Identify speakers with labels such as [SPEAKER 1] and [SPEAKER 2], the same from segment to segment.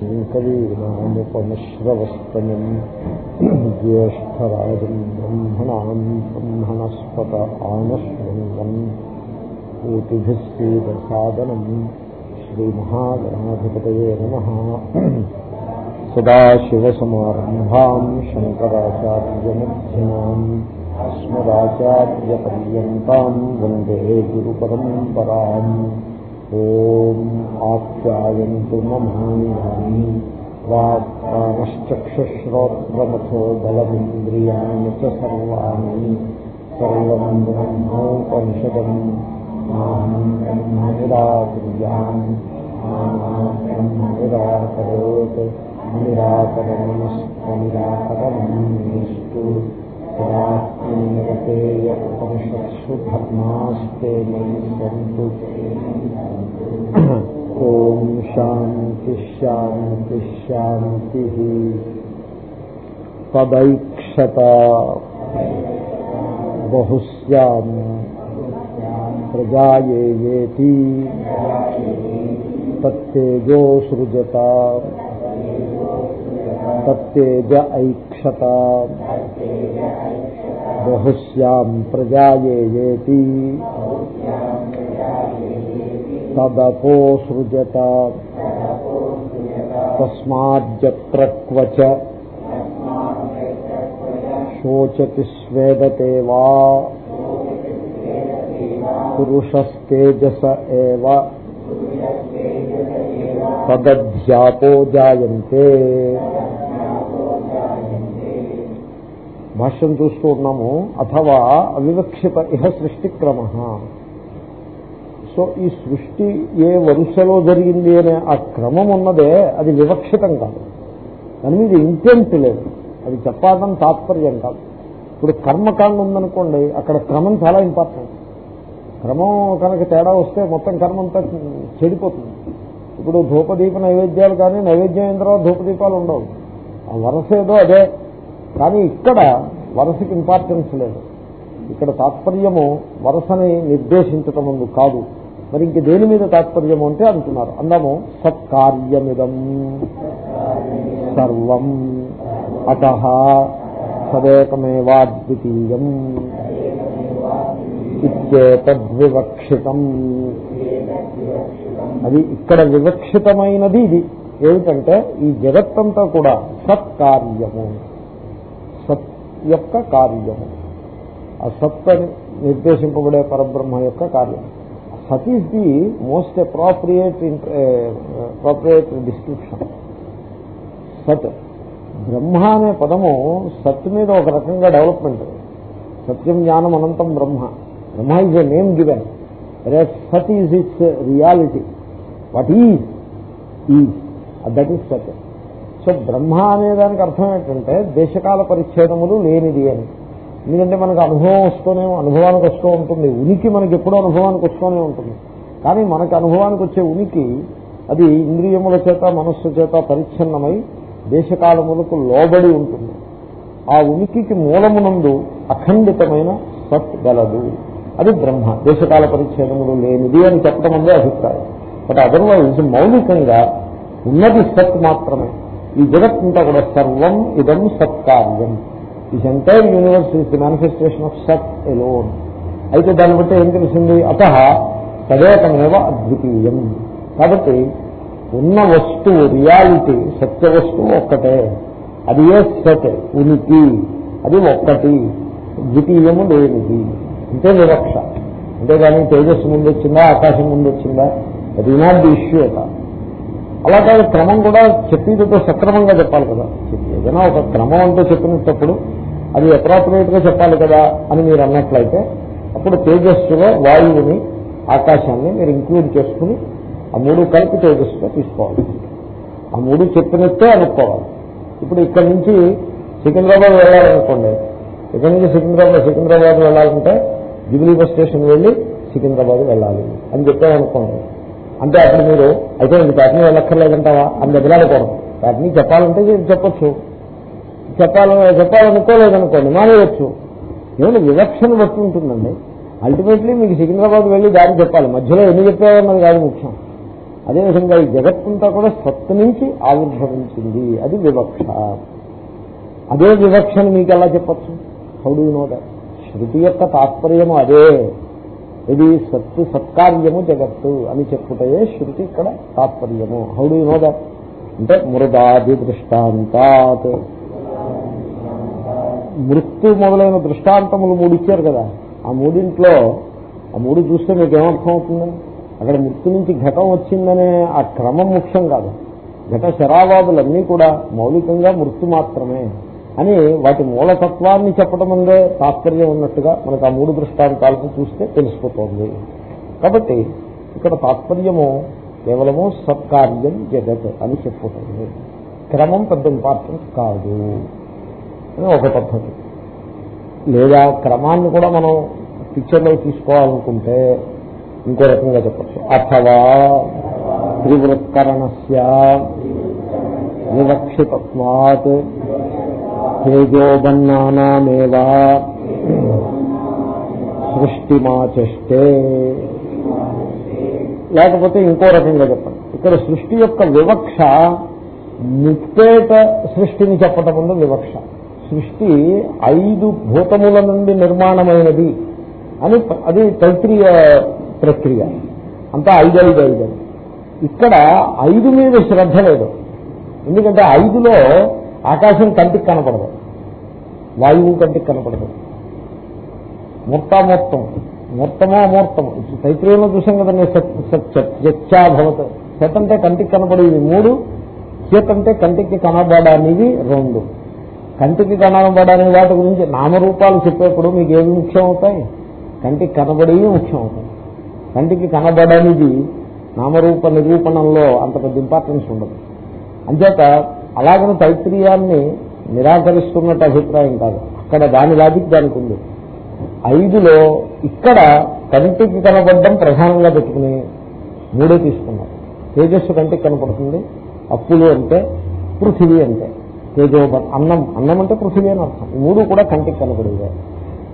[SPEAKER 1] కవీనాముపమశ్రవస్తమం జ్యేష్టరాజం బ్రహ్మణాం బ్రహ్మణస్పత ఆనశృణ్వన్ ఊతిభిస్సీదసాదనం శ్రీమహాగణాధిపతయే నమ. సదాశివసమారంభాం శంకరాచార్యమ్యమాం అస్మదాచార్యపర్యంతం వందే గురుపరంపరాం. ఓం ఆప్యాయంతు మమాని వాక్కామశ్చక్షుశ్రోత్రమథో బలమింద్రియాణి చ సర్వాణి సర్వం బ్రహ్మోపనిషదం మాహం బ్రహ్మ నిరాకుర్యాం బ్రహ్మ నిరాకరోత్ నిరాకరణమస్త నిరాకరణం ఉపనిషత్సు ధర్మాస్తే మయి సంతు ఓం శాంతి శాంతి శాంతి పదైక్షత బహుశ్యాం ప్రజాయేతి తత్తేజో సృజత తత్తేజ ఐక్షత బహుశ్యాం ప్రజాయేతి తదపో సృజత తస్మాజ్జత్ర క్వచ శోచతి స్వేదతే వా పురుషస్తేజస ఏవ తదధ్యాపో జాయంతే భాష్యం చూస్తూ ఉన్నాము అథవా అవివక్షిత ఇహ సృష్టిక్రమ సో ఈ సృష్టి ఏ వరుసలో జరిగింది అనే ఆ క్రమం ఉన్నదే అది వివక్షితం కాదు. దాని మీద ఇంటెంట్ లేదు. అది చెప్పడం తాత్పర్యం కాదు. ఇప్పుడు కర్మకాండం ఉందనుకోండి అక్కడ క్రమం చాలా ఇంపార్టెంట్ క్రమం కనుక తేడా వస్తే మొత్తం కర్మ అంతా చెడిపోతుంది. ఇప్పుడు ధూపదీప నైవేద్యాలు కానీ నైవేద్యం అయిన తర్వాత ధూపదీపాలు ఉండవు. ఆ వరస ఏదో అదే. కానీ ఇక్కడ వరసకి ఇంపార్టెన్స్ లేదు. ఇక్కడ తాత్పర్యము వరసని నిర్దేశించటం ముందు కాదు. మరి ఇంక దేని మీద తాత్పర్యము అంటే అంటున్నారు. అందాము సత్కార్యమిదం. సర్వం అత సదేకమేవాద్వితీయం ఇత్యేతద్వివక్షితం. అది ఇక్కడ వివక్షితమైనది ఇది. ఏమిటంటే ఈ జగత్తంతా కూడా సత్కార్యము. సత్ యొక్క కార్యము. ఆ సత్ నిర్దేశింపబడే పరబ్రహ్మ యొక్క కార్యం sat is the most appropriate appropriate description సత్ బ్రహ్మ అనే పదము సత్ మీద ఒక రకంగా డెవలప్మెంట్ సత్యం జ్ఞానం అనంతం Brahma Brahma is a name given సత్ is it's reality what is is that is సత్ సో బ్రహ్మ అనే దానికి అర్థం ఏంటంటే దేశకాల పరిచ్ఛేదములు లేనిది అని. ఎందుకంటే మనకు అనుభవం వస్తూనే అనుభవానికి వస్తూ ఉంటుంది. ఉనికి మనకి ఎప్పుడూ అనుభవానికి వస్తూనే ఉంటుంది. కానీ మనకు అనుభవానికి వచ్చే ఉనికి అది ఇంద్రియముల చేత మనస్సు చేత పరిచ్ఛిన్నమై దేశకాలములకు లోబడి ఉంటుంది. ఆ ఉనికికి మూలమునందు అఖండితమైన సత్ గలదు. అది బ్రహ్మ. దేశకాల పరిచ్ఛేదములు లేనిది అని చెప్పడం అందే అభిప్రాయం. బట్ అదర్వైజ్ మౌలికంగా ఉన్నది సత్ మాత్రమే. ఈ జగత్తంతా కూడా సర్వం ఇదం సత్కార్యం. This entire universe is the manifestation of sat alone అయితే దాన్ని బట్టి ఏం తెలిసింది అత తదేకమేవ అద్వితీయం. కాబట్టి ఉన్న వస్తువు రియాలిటీ సత్య వస్తువు ఒక్కటే. అది ఏ సత్? ఉనికి. అది ఒక్కటి. ద్వితీయము లేనిది. అంటే వివక్ష. అంతేగాని తేజస్సు ముందు వచ్చిందా ఆకాశం ముందు వచ్చిందా? అది నాట్ ది ఇష్యూ అట అలా కాదు క్రమం కూడా చెప్పేదితో సక్రమంగా చెప్పాలి కదా. ఏదైనా ఒక క్రమం అంటూ చెప్పినప్పుడు అది అప్రాపరేట్గా చెప్పాలి కదా అని మీరు అన్నట్లయితే అప్పుడు తేజస్సులో వాయువుని ఆకాశాన్ని మీరు ఇంక్లూడ్ చేసుకుని ఆ మూడు కలిపి తేజస్సుగా తీసుకోవాలి. ఆ మూడు చెప్పినట్టే అనుకోవాలి. ఇప్పుడు ఇక్కడి నుంచి సికింద్రాబాద్ వెళ్ళాలనుకోండి. ఇక్కడి నుంచి సికింద్రాబాద్ సికింద్రాబాద్ వెళ్ళాలంటే జుబిలీ బస్ స్టేషన్ వెళ్ళి సికింద్రాబాద్ వెళ్ళాలి అని చెప్పామనుకోండి. అంటే అప్పుడు మీరు అయితే ఇంక ప్యాటర్నీ వెళ్ళక్కర్లేదంటావా? అని బదిలాడకూడదు ప్యాటర్నీ చెప్పాలంటే చెప్పొచ్చు. చెప్పాలని చెప్పాలనుకోలేదనుకోండి మానేయచ్చు. నేను వివక్షను బట్టి ఉంటుందండి. అల్టిమేట్లీ మీకు సికింద్రాబాద్ వెళ్ళి దారి చెప్పాలి. మధ్యలో ఎన్ని చెప్పావన్నది కాదు ముఖ్యం. అదేవిధంగా ఈ జగత్తంతా కూడా సత్తు నుంచి ఆవిర్భవించింది. అది వివక్ష. అదే వివక్షను మీకు ఎలా చెప్పచ్చు? హౌడు నోట శృతి యొక్క తాత్పర్యము అదే. ఇది సత్తు సత్కార్యము జగత్తు అని చెప్పుటయే శృతి ఇక్కడ తాత్పర్యము. హౌడు నోద అంటే మృదాది దృష్టాంతాత్. మృత్యు మొదలైన దృష్టాంతములు మూడు ఇచ్చారు కదా. ఆ మూడింట్లో ఆ మూడు చూస్తే మీకు ఏమర్థం అవుతుంది అక్కడ మృత్యు నుంచి ఘటం వచ్చిందనే ఆ క్రమం ముఖ్యం కాదు. ఘట శరావాదులన్నీ కూడా మౌలికంగా మృత్యు మాత్రమే అని వాటి మూలతత్వాన్ని చెప్పడం అందే తాత్పర్యం ఉన్నట్టుగా మనకు ఆ మూడు దృష్టాంతాలకు చూస్తే తెలిసిపోతుంది. కాబట్టి ఇక్కడ తాత్పర్యము కేవలము సత్కార్యం జగత్ అని చెప్పుకుంటుంది. క్రమం పెద్ద ఇంపార్టెంట్ కాదు అని ఒక పద్ధతి. లేదా క్రమాన్ని కూడా మనం పిక్చర్లో తీసుకోవాలనుకుంటే ఇంకో రకంగా చెప్పచ్చు. అథవా త్రివృత్కరణస్య వివక్షితత్వాత్ తేజోబన్నానామేవా సృష్టిమాచష్టే లేకపోతే ఇంకో రకంగా చెప్పండి. ఇక్కడ సృష్టి యొక్క వివక్ష ముప్పేట సృష్టిని చెప్పటం ముందు వివక్ష. సృష్టి ఐదు భూతముల నుండి నిర్మాణమైనది అని అది తైత్రీయ ప్రక్రియ. అంతా ఐదు ఐదు ఐదు ఇక్కడ ఐదు మీద శ్రద్ధ లేదు. ఎందుకంటే ఐదులో ఆకాశం కంటికి కనపడదు. వాయువు కంటికి కనపడదు. మూర్తామూర్తం. మొత్తమో అమూర్తము. తైత్రీయంలో చూసాం కదండి సత్ సత్ అంటే కంటికి కనపడేది మూడు చేత్ అంటే కంటికి కనబడనివి రెండు. కంటికి కనబడని వాటి గురించి నామరూపాలు చెప్పేప్పుడు మీకు ఏమి ముఖ్యం అవుతాయి కంటికి కనబడేవి ముఖ్యం అవుతాయి కంటికి కనబడనిది నామరూప నిరూపణంలో అంత పెద్ద ఇంపార్టెన్స్ ఉండదు. అంచేత అలాగని తైత్రీయాన్ని నిరాకరిస్తున్నట్టు అభిప్రాయం కాదు. అక్కడ దాని లాజిక్ దానికి ఉంది. ఐదులో ఇక్కడ కంటికి కనబడడం ప్రధానంగా పెట్టుకుని మూడే తీసుకున్నారు. తేజస్సు కంటికి కనపడుతుంది. అప్పులు అంటే పృథివీ అంటే తేజోబ అన్నం అన్నం అంటే పృథివీ అని అర్థం. మూడు కూడా కంటికి కనబడేవే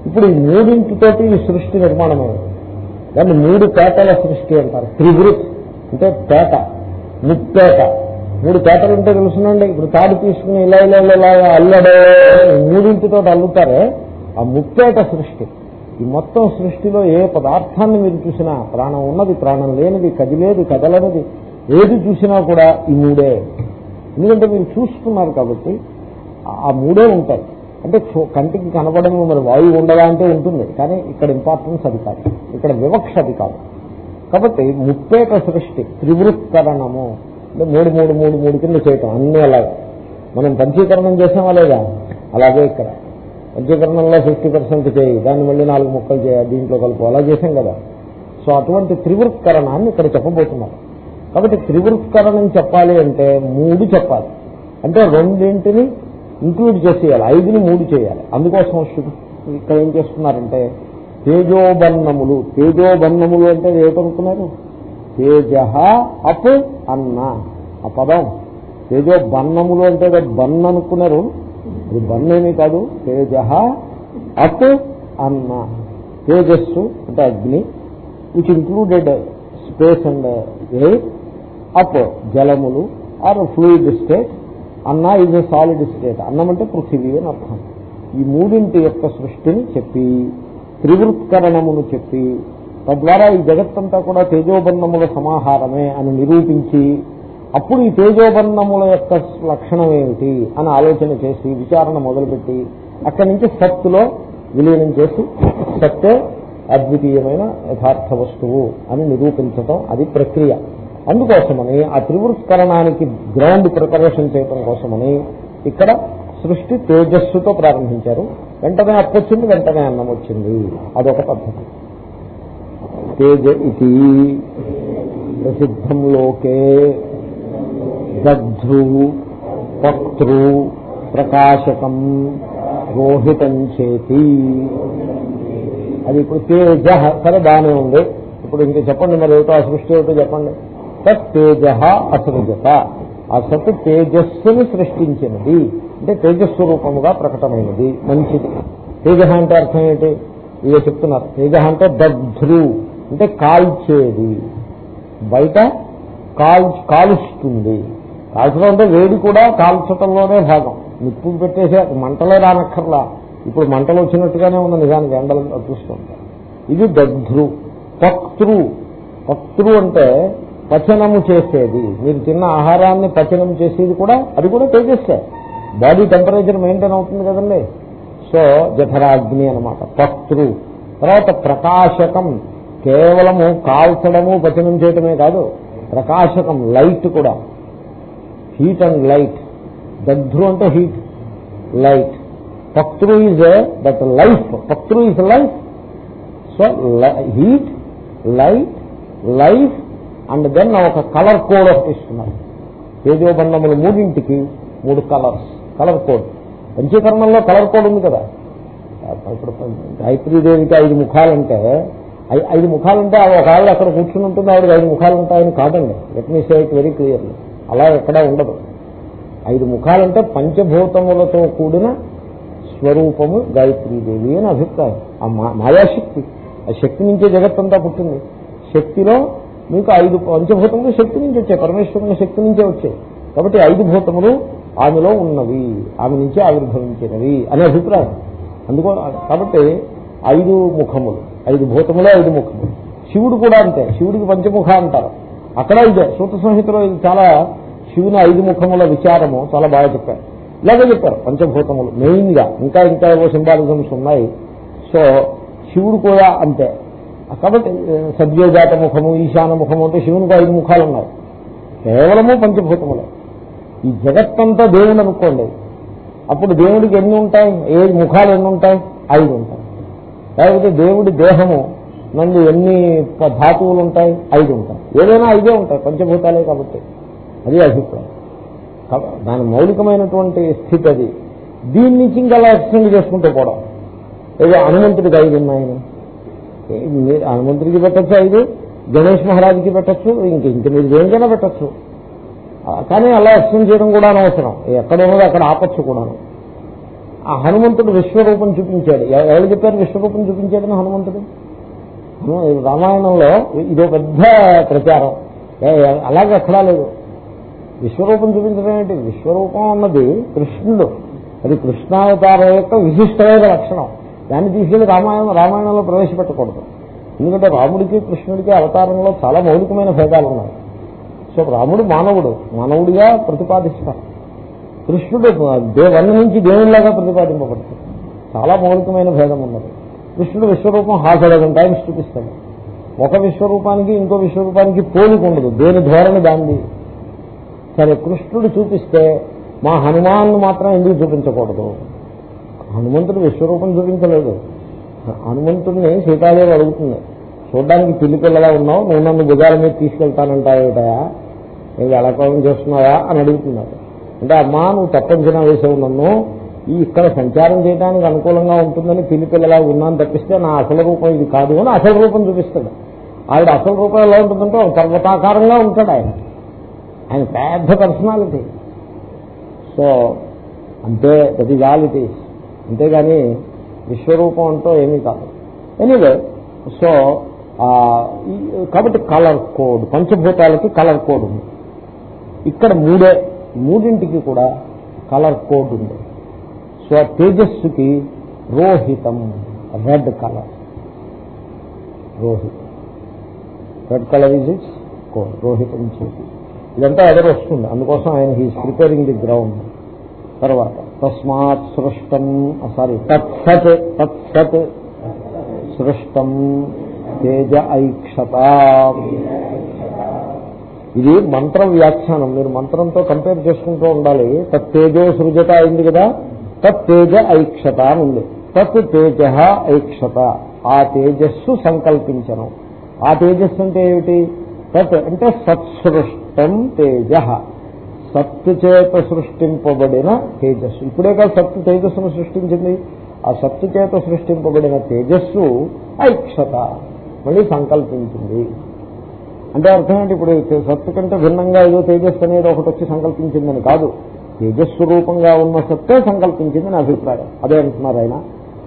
[SPEAKER 1] ఇప్పుడు ఈ మూడింటితోటి ఈ సృష్టి నిర్మాణమైంది దాన్ని మూడు పేటల సృష్టి అంటారు. త్రివృత్ అంటే పేట ముప్పేట మూడు పేటలు ఉంటే తెలుసునండి. ఇప్పుడు తాడు తీసుకుని ఇలా ఇలా ఇలా అల్లడే మూడింటితో అల్లుతారే ఆ ముప్పేట సృష్టి. ఈ మొత్తం సృష్టిలో ఏ పదార్థాన్ని మీరు చూసినా ప్రాణం ఉన్నది ప్రాణం లేనిది కదిలేదు కదలనిది ఏది చూసినా కూడా ఈ మూడే. ఎందుకంటే మీరు చూస్తున్నారు కాబట్టి ఆ మూడే ఉంటాయి. అంటే కంటికి కనబడము మరి వాయువు ఉండదా అంటే ఉంటుంది. కానీ ఇక్కడ ఇంపార్టెన్స్ అది కాదు. ఇక్కడ వివక్ష అది కాదు. కాబట్టి ముప్పేట సృష్టి త్రివృత్కరణము. అంటే మూడు మూడు మూడు మూడు కింద చేయటం అన్నీ అలాగే. మనం పంచీకరణం చేసామా లేదా? అలాగే ఇక్కడ. పంచీకరణంలో ఫిఫ్టీ పర్సెంట్ చేయి దాన్ని మళ్ళీ నాలుగు ముక్కలు చేయాలి దీంట్లో కలుపు. అలా చేసాం కదా. సో అటువంటి త్రివృత్కరణాన్ని ఇక్కడ చెప్పబోతున్నారు. కాబట్టి త్రివృత్కరణం చెప్పాలి అంటే మూడు చెప్పాలి. అంటే రెండింటిని ఇంక్లూడ్ చేసేయాలి. ఐదుని మూడు చేయాలి. అందుకోసం ఇక్కడ ఏం చేస్తున్నారంటే తేజోబన్నములు. తేజోబన్నములు అంటే ఏమనుకున్నారు తేజ అప్ అన్న ఆ పదం. తేజో బన్నములు అంటే బన్ అనుకున్నారు. అది బన్ ఏమీ కాదు. తేజ అప్ అన్న. తేజస్సు అంటే అగ్ని which included space and air up జలములు ఆర్ ఫ్లూయిడ్ స్టేట్. అన్న ఇది సాలిడ్ స్టేట్. అన్నం అంటే పృథివీ అని అర్థం. ఈ మూడింటి యొక్క సృష్టిని చెప్పి త్రివృత్కరణమును చెప్పి తద్వారా ఈ జగత్తంతా కూడా తేజోబన్నముల సమాహారమే అని నిరూపించి అప్పుడు ఈ తేజోబన్నముల యొక్క లక్షణం ఏమిటి అని ఆలోచన చేసి విచారణ మొదలుపెట్టి అక్కడి నుంచి సత్తులో విలీనం చేసి సత్తే అద్వితీయమైన యథార్థ వస్తువు అని నిరూపించటం అది ప్రక్రియ. అందుకోసమని ఆ త్రివృత్కరణానికి గ్రౌండ్ ప్రిపరేషన్ చేయడం కోసమని ఇక్కడ సృష్టి తేజస్సుతో ప్రారంభించారు. వెంటనే అప్పొచ్చింది వెంటనే అన్నం వచ్చింది. అదొక పద్ధతి. తేజ ఇది ప్రసిద్ధం లోకే దగ్ధృ పక్తృ ప్రకాశకం రోహితం చేతి. అది ఇప్పుడు తేజ సరే బాగానే ఉంది. ఇప్పుడు ఇంకా చెప్పండి మరి ఏమిటో ఆ సృష్టి ఏమిటో చెప్పండి. సత్ తేజ అసృజత. ఆ సత్ తేజస్సుని సృష్టించినది. అంటే తేజస్సు రూపముగా ప్రకటమైనది. మంచిది. తేజ అంటే అర్థం ఏంటి? ఇదే చెప్తున్నారు తేజ అంటే దగ్ధ్రు. అంటే కాల్చేది. బయట కాల్ కాలుస్తుంది. కాల్చడం అంటే వేడి కూడా కాల్చటంలోనే భాగం. నిప్పు పెట్టేసి మంటలే రానక్కర్లా. ఇప్పుడు మంటలు వచ్చినట్టుగానే ఉంది నిజానికి ఎండలు చూస్తుంటారు ఇది దగ్ధ్రు. పక్తృ పక్తృ అంటే పచనము చేసేది. మీరు తిన్న ఆహారాన్ని పచనం చేసేది కూడా అది కూడా తేజస్సే. బాడీ టెంపరేచర్ మెయింటైన్ అవుతుంది కదండి. సో జఠరాగ్ని అనమాట పక్తృ తర్వాత ప్రకాశకం. కేవలము కాల్చడము పచనం చేయటమే కాదు ప్రకాశకం లైట్ కూడా. హీట్ అండ్ లైట్ దగ్ధృ అంటే హీట్ లైట్ పక్తృ is that life పక్తృ is life so heat light life and then ఒక కలర్ కోడ్ ఒకటి ఇస్తున్నారు. తేజోబంధములు మూడింటికి మూడు colours. Colour code. పంచీకరణంలో colour code ఉంది కదా. ఇప్పుడు గాయత్రీదేవికి ఐదు ముఖాలంటే ఐదు ముఖాలంటే ఆవిడ ఒక ఆవిడ అక్కడ కూర్చుని ఉంటుంది ఆవిడ ఐదు ముఖాలు ఉంటాయని కాదండి. Let me say it very clearly అలా ఎక్కడా ఉండదు. ఐదు ముఖాలంటే పంచభూతములతో కూడిన స్వరూపము గాయత్రీదేవి అని అభిప్రాయం. ఆ మా- మాయాశక్తి. ఆ శక్తి నుంచే జగత్తంతా పుట్టింది. శక్తిలో మీకు ఐదు పంచభూతములు శక్తి నుంచి వచ్చాయి. పరమేశ్వరుని శక్తి నుంచే వచ్చాయి. కాబట్టి ఐదు భూతములు ఆమెలో ఉన్నవి. ఆమె నుంచి ఆవిర్భవించినవి అనే అభిప్రాయం. అందుకో కాబట్టి ఐదు ముఖములు. ఐదు భూతములే ఐదు ముఖములు. శివుడు కూడా అంతే. శివుడికి పంచముఖ అంటారు. అక్కడ ఇదే. సూత్ర సంహితలో ఇది చాలా శివుని ఐదు ముఖముల విచారము చాలా బాగా చెప్పారు. ఇలాగే చెప్పారు పంచభూతములు. మెయిన్గా ఇంకా ఇంకా ఏవో సింబాలిజమ్స్ ఉన్నాయి. సో శివుడు కూడా అంతే. కాబట్టి సద్యోజాత ముఖము ఈశాన ముఖము అంటే శివునికి ఐదు ముఖాలు ఉన్నాయి కేవలము పంచభూతములే. ఈ జగత్తంతా దేవుడు అనుకోండి. అప్పుడు దేవుడికి ఎన్ని ఉంటాయి? ఏ ముఖాలు ఎన్ని ఉంటాయి? ఐదు ఉంటాయి. లేకపోతే దేవుడి దేహము నందు ఎన్ని ధాతువులు ఉంటాయి? ఐదు ఉంటాయి. ఏదైనా ఐదే ఉంటాయి. పంచభూతాలే కాబట్టి. అది అభిప్రాయం. దాని మౌలికమైనటువంటి స్థితి అది. దీని నుంచి ఇంకా అలా ఎక్స్టెండ్ చేసుకుంటూ పోవడం. ఏదో హనుమంతుడికి ఐదు ఉన్నాయని. మీరు హనుమంతుడికి పెట్టచ్చు ఐదు గణేష్ మహారాజుకి పెట్టచ్చు? ఇంక ఇంక మీరు దేనికైనా పెట్టచ్చు. కానీ అలా ఎక్స్టెండ్ చేయడం కూడా అనవసరం. ఎక్కడ ఉన్నదో అక్కడ ఆపచ్చు కూడాను. ఆ హనుమంతుడు విశ్వరూపం చూపించాడు. ఎవరు చెప్పారు విశ్వరూపం చూపించాడని హనుమంతుడు? రామాయణంలో ఇదో పెద్ద ప్రచారం. అలాగే ఎక్కడా లేదు. విశ్వరూపం చూపించడం ఏంటి? విశ్వరూపం అన్నది కృష్ణుడు. అది కృష్ణావతారం యొక్క విశిష్టమైన లక్షణం. దాన్ని తీసుకెళ్ళి రామాయణం రామాయణంలో ప్రవేశపెట్టకూడదు. ఎందుకంటే రాముడికి కృష్ణుడికి అవతారంలో చాలా మౌలికమైన భేదాలు ఉన్నాయి. సో రాముడు మానవుడు. మానవుడిగా ప్రతిపాదిస్తారు. కృష్ణుడు దేవన్న నుంచి దేవునిలాగా ప్రతిపాదింపబడతాడు. చాలా మౌలికమైన భేదం ఉన్నది. కృష్ణుడు విశ్వరూపం హాజరగం ఎలవెన్ టైమ్స్ చూపిస్తాడు ఒక విశ్వరూపానికి ఇంకో విశ్వరూపానికి పోలిక ఉండదు. దేని ధోరణి దాన్ని సరే కృష్ణుడు చూపిస్తే మా హనుమాన్ మాత్రం ఎందుకు చూపించకూడదు? హనుమంతుడు విశ్వరూపం చూపించలేదు. హనుమంతుడిని సీతాదేవి అడుగుతుంది. చూడడానికి పిల్లి పిల్లలా ఉన్నావు? నువ్వు నన్ను భుజాల మీద తీసుకెళ్తానంటావేటయా నేను ఎలకోవడం చేస్తున్నావా? అని అడుగుతున్నాడు అంటే అమ్మా నువ్వు తప్పంచనా వేసావు నన్ను. ఈ ఇక్కడ సంచారం చేయడానికి అనుకూలంగా ఉంటుందని పిల్లి పిల్లలా ఉన్నాను తప్పిస్తే నా అసలు రూపం ఇది కాదు అని అసలు రూపం చూపిస్తాడు. ఆవిడ అసలు రూపం ఎలా ఉంటుందంటే ఒక పర్వతాకారంగా ఉంటాడు ఆయన. ఆయన పెద్ద పర్సనాలిటీ సో అంతే that is all it is అంతేగాని విశ్వరూపం అంటూ ఏమీ కాదు. ఎనీవే సో కాబట్టి కలర్ కోడ్ పంచభూతాలకి కలర్ కోడ్ ఉంది. ఇక్కడ మూడే మూడింటికి కూడా కలర్ కోడ్ ఉంది. సో తేజస్సుకి రోహితం red colour రోహితం. Red colour is its code రోహితం చేతి. ఇదంతా ఎదురు వస్తుంది అందుకోసం ఆయన హీస్ ప్రిపేరింగ్ ది గ్రౌండ్ తర్వాత. తస్మాత్ సృష్టం సారీ తత్సత్ తత్సత్ సృష్టం తేజ ఐక్షత. ఇది మంత్ర వ్యాఖ్యానం. మీరు మంత్రంతో కంపేర్ చేసుకుంటూ ఉండాలి. తత్ తేజో సృజత అయింది కదా? తత్ తేజ ఐక్షత అని ఉంది. తత్ తేజ ఐక్షత. ఆ తేజస్సు సంకల్పించను. ఆ తేజస్సు అంటే ఏమిటి? తత్ అంటే సత్సృష్టం తేజ. సత్తు చేత సృష్టింపబడిన తేజస్సు. ఇప్పుడే కాదు సత్తు తేజస్సును సృష్టించింది. ఆ సత్తు చేత సృష్టింపబడిన తేజస్సు ఐక్షత మళ్ళీ సంకల్పించింది. అంటే అర్థం ఏంటి? ఇప్పుడు సత్తు కంటే భిన్నంగా ఏదో తేజస్సు అనేది ఒకటి వచ్చి సంకల్పించిందని కాదు. తేజస్సు రూపంగా ఉన్న సత్తే సంకల్పించింది నా అభిప్రాయం. అదే అంటున్నారు ఆయన.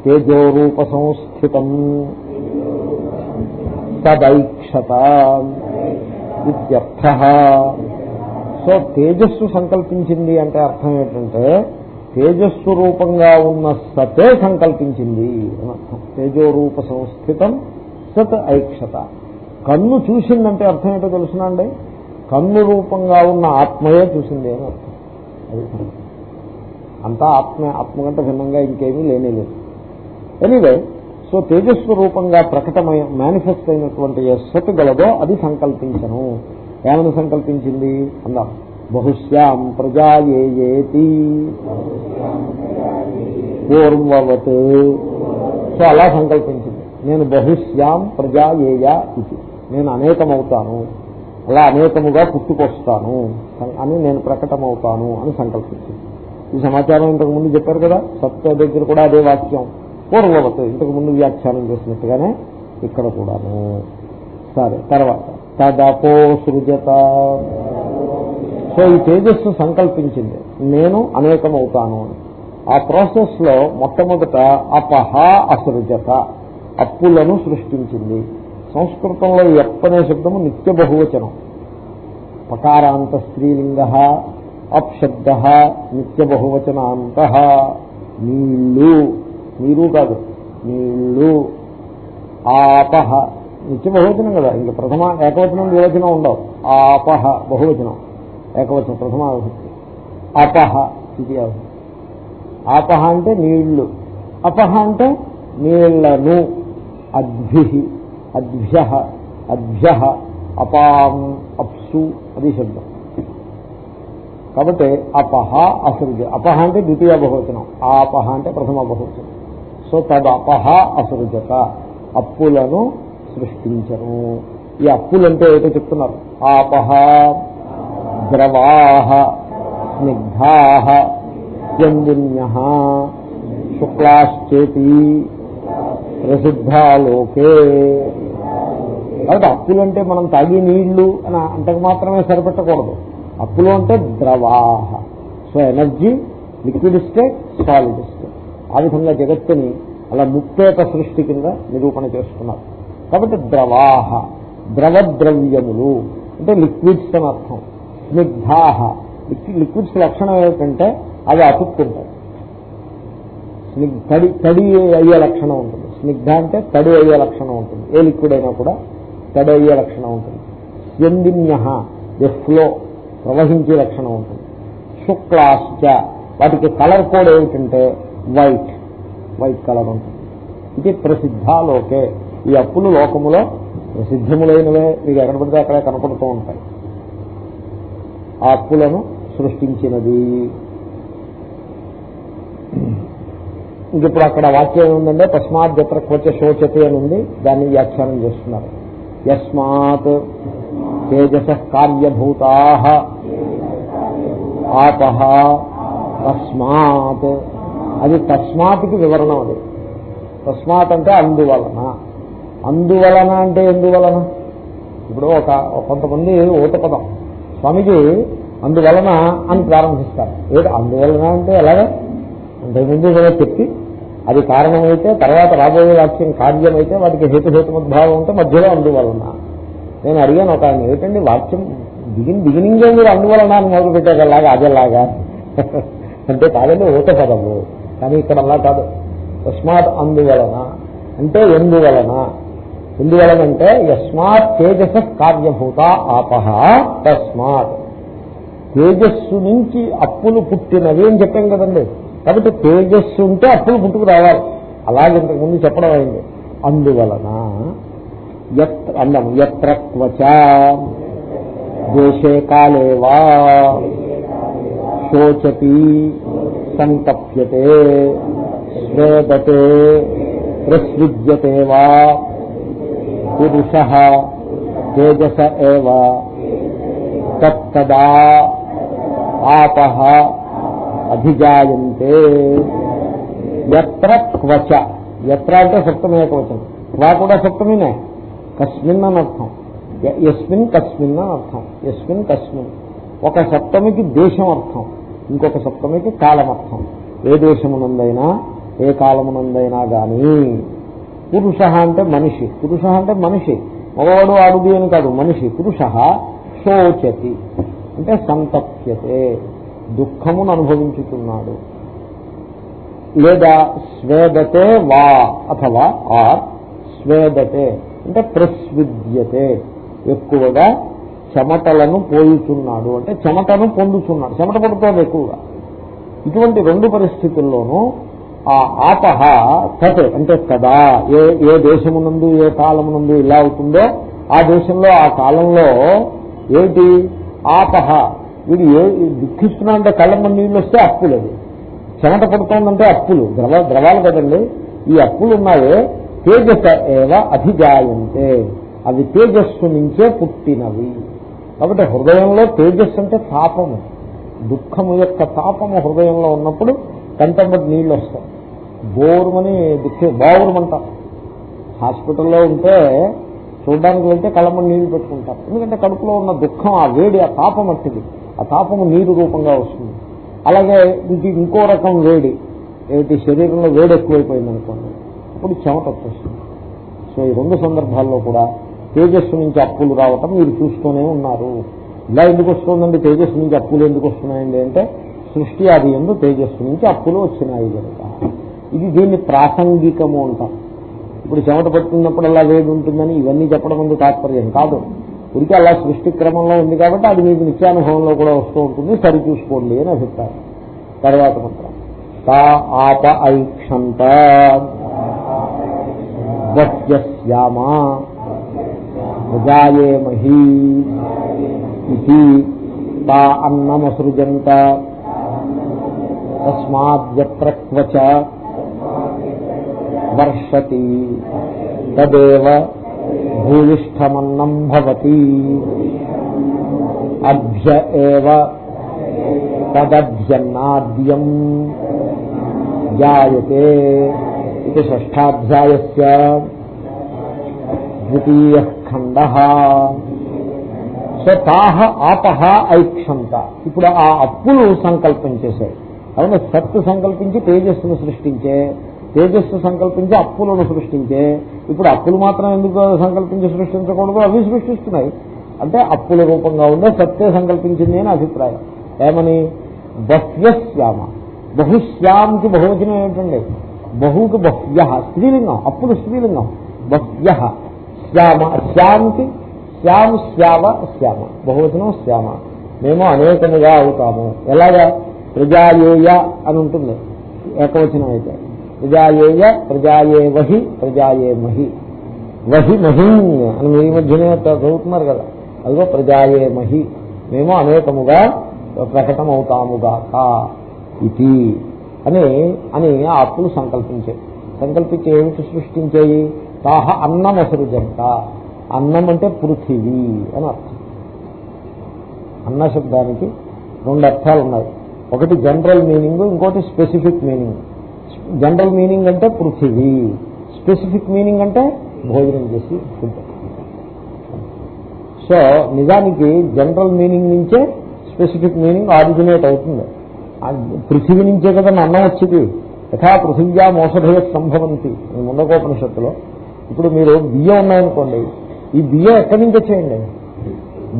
[SPEAKER 1] తేజోరూప సంస్థితం తదైక్షత ఇత్యర్థ సో తేజస్సు సంకల్పించింది అంటే అర్థం ఏంటంటే తేజస్సు రూపంగా ఉన్న సతే సంకల్పించింది అని అర్థం. తేజోరూప సంస్థితం సత్ ఐక్షత. కన్ను చూసిందంటే అర్థం ఏంటో తెలుసునండి కన్ను రూపంగా ఉన్న ఆత్మయే చూసింది అని అర్థం. అది అంతా ఆత్మ ఆత్మ కంటే భిన్నంగా ఇంకేమీ లేనే లేదు. ఎనీవే సో తేజస్సు రూపంగా ప్రకటమై మేనిఫెస్ట్ అయినటువంటి ఏ సత్ గలదో అది సంకల్పించను. ఏమని సంకల్పించింది? అందాం బహుశ్యాం ప్రజాయేతి పూర్వవత్. సో అలా సంకల్పించింది. నేను బహుశ్యాం ప్రజాయేయ ఇది. నేను అనేకమవుతాను. అలా అనేకముగా పుట్టుకొస్తాను అని నేను ప్రకటమవుతాను అని సంకల్పించింది. ఈ సమాచారం ఇంతకుముందు చెప్పారు కదా? సత్వ దగ్గర కూడా అదే వాక్యం. పూర్వవత్. ఇంతకు ముందు వ్యాఖ్యానం చేసినట్టుగానే ఇక్కడ కూడాను. సరే తర్వాత. తదపోసృజత సో ఈ తేజస్సు సంకల్పించింది. నేను అనేకమవుతాను అని. ఆ ప్రాసెస్లో మొట్టమొదట అపహ అసృజత అప్పులను సృష్టించింది. సంస్కృతంలో ఈ అప్పనే శబ్దము నిత్య బహువచనం. పకారాంత స్త్రీలింగ అప్శబ్ద నిత్య బహువచనాంత. నీళ్ళు నీరు కాదు నీళ్ళు. ఆపహ నిత్య బహువచనం కదా. ఇంక ప్రథమ ఏకవచనం ద్వివచనం ఉండవు. ఆపహ బహువచనం. ఏకవచనం ప్రథమ విభక్తి అపహ ఇది ఆపహ అంటే నీళ్ళు. అపహ అంటే నీళ్ళను. అద్భి అద్భ్య అద్భ్య అపాం అప్సు అది శబ్దం. కాబట్టి అపహ అసృజ. అపహ అంటే ద్వితీయ బహువచనం. ఆపహ అంటే ప్రథమ బహువచనం. సో తదపహ అసృజత. అప్పులను సృష్టించను ఈ అప్పులంటే ఏదో చెప్తున్నారు. ఆపహ ద్రవాహ స్నిగ్ధాహ జంజన్య శుక్లాశ్చేతి ప్రసిద్ధాలోకే. కాబట్టి అప్పులంటే మనం తాగి నీళ్ళు అని అంతకు మాత్రమే సరిపెట్టకూడదు. అప్పులు అంటే ద్రవాహ. So energy liquid state solid state. ఆ విధంగా జగత్తుని అలా ముప్పేట సృష్టి కింద నిరూపణ చేస్తున్నారు. కాబట్టి ద్రవాహ ద్రవద్రవ్యములు అంటే లిక్విడ్స్ అని అర్థం. స్నిగ్ధాహ. లిక్విడ్స్ లక్షణం ఏమిటంటే అవి అతుక్కుంటాయి. తడి తడి అయ్యే లక్షణం ఉంటుంది. స్నిగ్ధ అంటే తడి అయ్యే లక్షణం ఉంటుంది. ఏ లిక్విడ్ అయినా కూడా తడి అయ్యే లక్షణం ఉంటుంది. స్యందిన్య ది ఫ్లో ప్రవహించే లక్షణం ఉంటుంది. శుక్లాశ్చ వాటికి కలర్ కోడ్ ఏమిటంటే వైట్ వైట్ కలర్ ఉంటుంది. ఇది ప్రసిద్ధాలోకే ఈ అప్పులు లోకములో ప్రసిద్ధములైనవే మీకు ఎక్కడ పడితే అక్కడే కనపడుతూ ఉంటాయి. ఆ అప్పులను సృష్టించినది. ఇంకిప్పుడు అక్కడ వాక్యం ఏముందంటే తస్మాత్ జత్ర క్వచ శోచత అని ఉంది దాన్ని వ్యాఖ్యానం చేస్తున్నారు. యస్మాత్ తేజస కార్యభూతా ఆపహ తస్మాత్. అది తస్మాత్కి వివరణం అది. తస్మాత్ అంటే అందువలన. అందువలన అంటే ఎందువలన? ఇప్పుడు ఒక కొంతమంది ఊత పదం. స్వామికి అందువలన అని ప్రారంభిస్తారు. ఏది అందువలన అంటే ఎలాగా? అంతకుముందు కూడా చెప్పి అది కారణమైతే తర్వాత రాబోయే వాక్యం కార్యమైతే వాటికి హేతుహేతుమద్భావం ఉంటే మధ్యలో అందువలన. నేను అడిగాను ఒక ఆయన ఏమిటండి వాక్యం బిగిన్ బిగినింగే మీరు అందువలన అని మొదలు పెట్టేలాగా అదేలాగా? అంటే కాదండి ఊత పదము. కానీ ఇక్కడ అలా కాదు. తస్మాత్ అందువలన. అంటే ఎందువలన? ఎందువలన అంటే యస్మాత్ తేజస కార్యభూత ఆపహ తస్మాత్. తేజస్సు నుంచి అప్పులు పుట్టినవి అని చెప్పాం కదండి. కాబట్టి తేజస్సు ఉంటే అప్పులు పుట్టుకు రావాలి. అలాగే ఇంతకు ముందు చెప్పడం అయింది. అందువలన అన్నం ఎత్ర క్వచ దేశే కాలేవా శోచతి సంతప్యతే స్వేదతే ప్రసృజ్యతే వా పురుష తేజస ఏవ తత్తదా ఆపహ అభిజాయంతే ఎత్ర క్వచ ఎత్ర అంటే సప్తమే సప్తమేకవచనం క్వా కూడా సప్తమినే కస్మిన్ అని అర్థం ఎస్మిన్ కస్మిన్ అని అర్థం ఎస్మిన్ కస్మిన్ ఒక సప్తమికి దేశం అర్థం। ఇంకొక సప్తమికి కాలం అర్థం। ఏ దేశమునందైనా ఏ కాలమునందైనా గాని పురుష అంటే మనిషి. పురుష అంటే మనిషి. మగవాడు ఆడుది అని కాదు మనిషి. పురుష శోచతి. అంటే సంతప్యతే దుఃఖమును అనుభవించుతున్నాడు. లేదా స్వేదతే వా అథవా ఆర్ స్వేదతే. అంటే ప్రస్విద్యతే. ఎక్కువగా చెమటలను పోయుచున్నాడు. అంటే చెమటను పొందుతున్నాడు చెమట పడుతోంది ఎక్కువగా. ఇటువంటి రెండు పరిస్థితుల్లోనూ ఆ ఆప తట్ అంటే కదా ఏ ఏ దేశమునందు ఏ కాలమునందు ఇలా అవుతుందో ఆ దేశంలో ఆ కాలంలో ఏమిటి? ఆపహ వీడు ఏ దుఃఖిస్తున్నా అంటే కళ్ళమ్మ నీళ్ళు వస్తే అప్పులు అది చెమట పడుతోందంటే అప్పులు. ద్రవ ద్రవాలు కదండి. ఈ అప్పులు ఉన్నాయే. తేజస ఏవ అధిజాయంతే అవి తేజస్సు నుంచే పుట్టినవి. కాబట్టి హృదయంలో తేజస్సు అంటే తాపము. దుఃఖము యొక్క తాపము హృదయంలో ఉన్నప్పుడు కంటంబట్టి నీళ్ళు వస్తాయి. బోరుమని దుఃఖే బావురమంటాం. హాస్పిటల్లో ఉంటే చూడడానికి వెళ్తే కళ్ళమని నీళ్ళు పెట్టుకుంటారు. ఎందుకంటే కడుపులో ఉన్న దుఃఖం ఆ వేడి ఆ తాపం అట్టిది. ఆ తాపము నీరు రూపంగా వస్తుంది. అలాగే ఇది ఇంకో రకం వేడి. ఏమిటి? శరీరంలో వేడి ఎక్కువైపోయింది అనుకోండి. అప్పుడు చెమట వచ్చేస్తుంది. సో ఈ రెండు సందర్భాల్లో కూడా తేజస్సు నుంచి అప్పులు రావటం మీరు చూస్తూనే ఉన్నారు. ఇలా ఎందుకు వస్తుందండి? తేజస్సు నుంచి అప్పులు ఎందుకు వస్తున్నాయండి అంటే సృష్టి అది ఎందు తేజస్సు నుంచి అప్పులు వచ్చినాయి కనుక. ఇది దీన్ని ప్రాసంగికము అంటాం. ఇప్పుడు చెమట పట్టుకున్నప్పుడు అలా వేడి ఉంటుందని ఇవన్నీ చెప్పడం ముందు తాత్పర్యం? కాదు. ఉడికి అలా సృష్టి క్రమంలో ఉంది కాబట్టి అది మీకు నిత్యానుభవంలో కూడా వస్తూ ఉంటుంది. సరిచూసుకోండి అని అభిప్రాయం. తర్వాత మంత్రం. తా ఆప ఐక్షంత. వస్యశ్యామా ప్రజాయేమహీ ఇది తా అన్నమసృజంత. తస్మాద్యత్ర వర్షతి తదేవ భూయిష్టమన్నం భవతి అభ్య ఏవ తదభ్యన్నాద్యం జాయతే ఇది షష్టాధ్యాయస్య ద్వితీయ ఖండ సో తాహ ఆపహ ఐక్షంత ఇప్పుడు ఆ అప్పులు సంకల్పం చేశాయి అవును సత్తు సంకల్పించి తేజస్సును సృష్టించే తేజస్సు సంకల్పించి అప్పులను సృష్టించే. ఇప్పుడు అప్పులు మాత్రం ఎందుకు సంకల్పించి సృష్టించకూడదు? అవి సృష్టిస్తున్నాయి. అంటే అప్పుల రూపంగా ఉండే సత్తే సంకల్పించింది అని అభిప్రాయం. ఏమని? బహ్యశ్యామ. బహుశ్యామ్కి బహువచనం ఏమిటండి? బహుకి బహ్య స్త్రీలింగం అప్పులు స్త్రీలింగం. బహ్య శ్యామ శ్యామ్కి శ్యామ్ శ్యామ శ్యామ. బహువచనం శ్యామ. మేము అనేకముగా అవుతాము. ఎలాగా? ప్రజాయేయ అని ఉంటుంది ఏకవచనం అయితే. ప్రజాయేయ ప్రజాయే వహి ప్రజాయే మహి. వహి మహి అని మీ మధ్యనే చదువుతున్నారు కదా. అదిగో ప్రజాయే మహి. మేము అనేకముగా ప్రకటన అవుతాముగాక ఇది అని అని ఆత్మలు అప్పులు సంకల్పించాయి సంకల్పించి ఏమిటి సృష్టించాయి తాహ అన్నం అసరుజంట అన్నం అంటే పృథివీ అని అర్థం. అన్న శబ్దానికి రెండు అర్థాలు ఉన్నాయి ఒకటి జనరల్ మీనింగ్ ఇంకోటి స్పెసిఫిక్ మీనింగ్. జనరల్ మీనింగ్ అంటే పృథివీ. స్పెసిఫిక్ మీనింగ్ అంటే భోజనం చేసి ఫుడ్ సో నిజానికి జనరల్ మీనింగ్ నుంచే స్పెసిఫిక్ మీనింగ్ ఆరిజినేట్ అవుతుంది. పృథివీ నుంచే కదా అన్నం వచ్చింది. యథా పృథివ్యా మోసభయ సంభవంతి. ముందకోపనిషత్తులో ఇప్పుడు మీరు బియ్యం ఉన్నాయనుకోండి ఈ బియ్యం ఎక్కడి నుంచి వచ్చేయండి?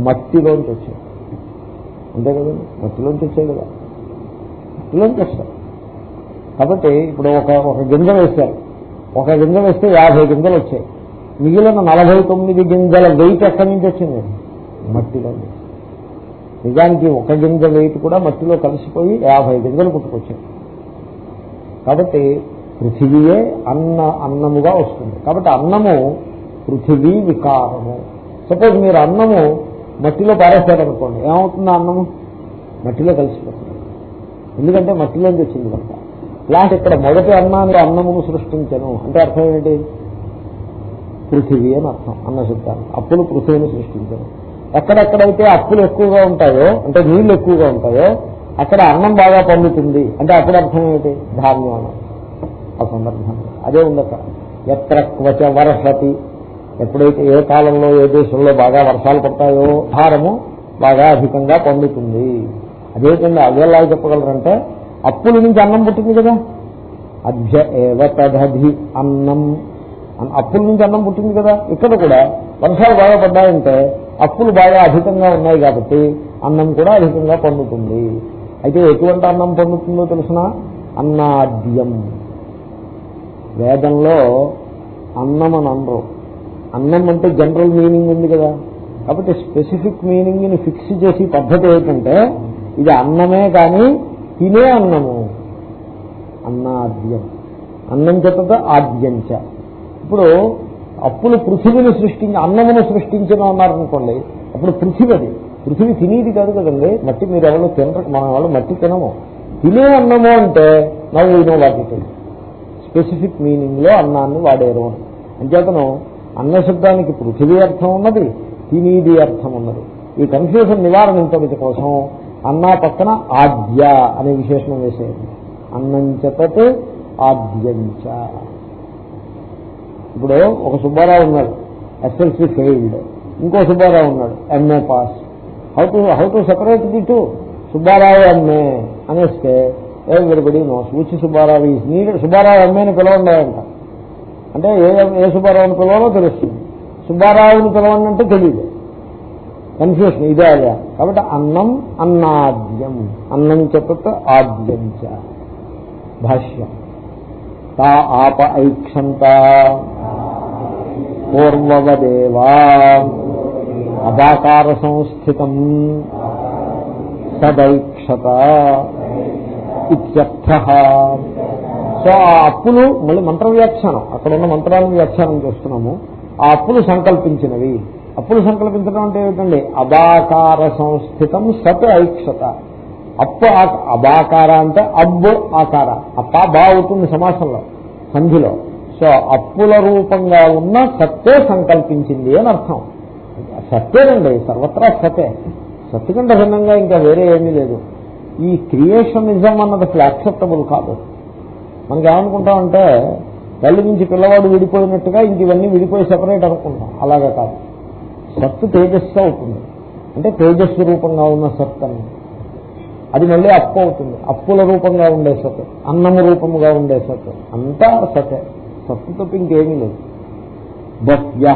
[SPEAKER 1] మట్టిలోంచి వచ్చాయి అంతే కదండి? మట్టిలోంచి వచ్చాయి కదా మట్టిలోంచి చేస్తారు కాబట్టి ఇప్పుడు ఒక ఒక గింజ వేశారు. ఒక గింజ వేస్తే యాభై గింజలు వచ్చాయి. మిగిలిన నలభై తొమ్మిది గింజల వెయిట్ ఎక్కడి నుంచి వచ్చింది? మట్టిలో నిజానికి ఒక గింజ వెయిట్ కూడా మట్టిలో కలిసిపోయి యాభై గింజలు పుట్టుకొచ్చాయి. కాబట్టి పృథివీయే అన్న అన్నముగా వస్తుంది. కాబట్టి అన్నము పృథివీ వికారము. సపోజ్ మీరు అన్నము మట్టిలో పారేశారనుకోండి ఏమవుతుంది అన్నము? మట్టిలో కలిసిపోతుంది. ఎందుకంటే మట్టిలోంచి వచ్చింది కనుక. ప్లాంట్ ఇక్కడ మొదటి అన్నాన్ని అన్నమును సృష్టించను. అంటే అర్థం ఏంటి పృథివీ అని అర్థం అన్న శబ్దాన్ని అప్పులు పృథివీని సృష్టించను. ఎక్కడెక్కడైతే అప్పులు ఎక్కువగా ఉంటాయో అంటే నీళ్ళు ఎక్కువగా ఉంటాయో అక్కడ అన్నం బాగా పండుతుంది. అంటే అప్పుడు అర్థం ఏమిటి? ధాన్యం ఆ సందర్భంలో అదే ఉంది అక్కడ. ఎత్ర క్వచ వర్షతి ఎప్పుడైతే ఏ కాలంలో ఏ దేశంలో బాగా వర్షాలు పడతాయో భారము బాగా అధికంగా పండుతుంది. అదేవిధంగా అదేలా చెప్పగలరంటే అప్పుల నుంచి అన్నం పుట్టింది కదా. అధ్య ఏవ తదధి అన్నం. అప్పుల నుంచి అన్నం పుట్టింది కదా. ఇక్కడ కూడా వర్షాలు బాగా పడ్డాయంటే అప్పులు బాగా అధికంగా ఉన్నాయి కాబట్టి అన్నం కూడా అధికంగా పండుతుంది. అయితే ఎటువంటి అన్నం పండుతుందో తెలిసిన? అన్నాద్యం. వేదంలో అన్నం అని అనరు. అన్నం అంటే జనరల్ మీనింగ్ ఉంది కదా. కాబట్టి స్పెసిఫిక్ మీనింగ్ని ఫిక్స్ చేసి పద్ధతి ఏంటంటే ఇది అన్నమే కానీ తినే అన్నము. అన్నాద్యం. అన్నం చేత ఆద్యంచ. ఇప్పుడు అప్పులు పృథివిని సృష్టించి అన్నమును సృష్టించడం అన్నారనుకోండి అప్పుడు పృథివి అది. పృథివి తినేది కాదు కదండి మట్టి మీరు ఎవరు తినరు మన వాళ్ళు మట్టి తినము. తినే అన్నము అంటే నవ్వు వినో వాటి స్పెసిఫిక్ మీనింగ్లో అన్నాన్ని వాడేరు. అని అంచేతను అన్న శబ్దానికి పృథివీ అర్థం ఉన్నది తినీది అర్థం ఉన్నది. ఈ కన్ఫ్యూజన్ నివారించడం కోసం అన్నా పక్కన ఆద్య అనే విశేషణం వేసేయండి. అన్నంచతత్ ఆద్యంచ. ఇప్పుడు ఒక సుబ్బారావు ఉన్నాడు. SLC failed. ఇంకో సుబ్బారావు ఉన్నాడు. MA pass how to how to separate the two Subbarao MA అనేస్తే everybody knows which Subbarao is needed Subbarao ఎంఏని పిలవండాయంట. అంటే ఏ ఏ సుబ్బారావుని పిలవాలో తెలుస్తుంది. సుబ్బారావుని పిలవండి అంటే తెలియదు కన్ఫ్యూషన్ ఇదే అదే కాబట్టి అన్నం అన్నాద్యం. అన్నం చెప్పత చ. భాష్యం. తా ఆప ఐక్షంత. పూర్వవదేవా. అదాకార సంస్థితం. సదైక్షత. ఇత్యర్థ. సో ఆ అప్పులు మళ్ళీ మంత్ర వ్యాఖ్యానం అక్కడ ఉన్న మంత్రాలను వ్యాఖ్యానం చేస్తున్నాము. ఆ అప్పులు సంకల్పించినవి. అప్పుడు సంకల్పించడం అంటే ఏమిటండి? అబాకార సంస్థితం సత్ ఐక్షత. అప్పు ఆ- అబాకార అంటే అబ్బు ఆకార. అప్ప బా అవుతుంది సమాసంలో సంధిలో. సో అప్పుల రూపంగా ఉన్న సత్తే సంకల్పించింది అని అర్థం. సత్తేనండి సర్వత్రా సతే. సత్తు కంటే భిన్నంగా ఇంకా వేరే ఏమీ లేదు. ఈ క్రియేషనిజం అన్నది అసలు యాక్సెప్టబుల్ కాదు. మనకి ఏమనుకుంటామంటే తల్లి నుంచి పిల్లవాడు విడిపోయినట్టుగా ఇంక ఇవన్నీ విడిపోయి సెపరేట్ అనుకుంటాం. అలాగే కాదు. సత్తు తేజస్సు అవుతుంది. అంటే తేజస్సు రూపంగా ఉన్న సత్ అని. అది మళ్ళీ అప్పు అవుతుంది. అప్పుల రూపంగా ఉండే సత్ అన్నము రూపముగా ఉండే సత్ అంతా సతే. సత్తు తప్ప ఇంకేమీ లేదు. బహ్య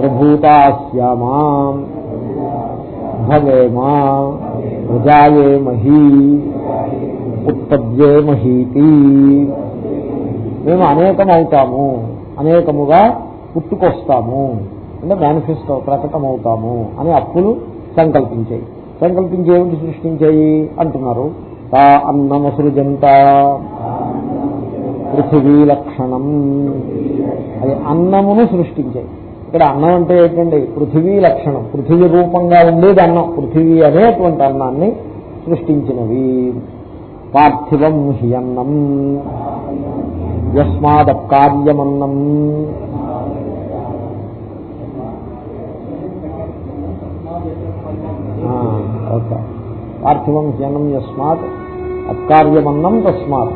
[SPEAKER 1] ప్రభూతాస్యామా భవేమా ప్రజాయేమహీ ఉత్పద్యేమహీతి మేము అనేకమవుతాము. అనేకముగా పుట్టుకొస్తాము. అంటే మేనిఫెస్టో ప్రకటమవుతాము అని అప్పులు సంకల్పించాయి. సంకల్పించి ఏమిటి సృష్టించాయి అంటున్నారు. తా అన్నమసృజంత పృథివీ లక్షణం. అది అన్నమును సృష్టించాయి. ఇక్కడ అన్నం అంటే ఏంటండి? పృథివీ లక్షణం. పృథివీ రూపంగా ఉండేది అన్నం. పృథివీ అనేటువంటి అన్నాన్ని సృష్టించినవి. పార్థివం హి అన్నం యస్మాదప్కార్యమన్నం ఆ, ఓకే పార్థివం హి అన్నం యస్మాత్ అప్కార్యమన్నం తస్మాత్.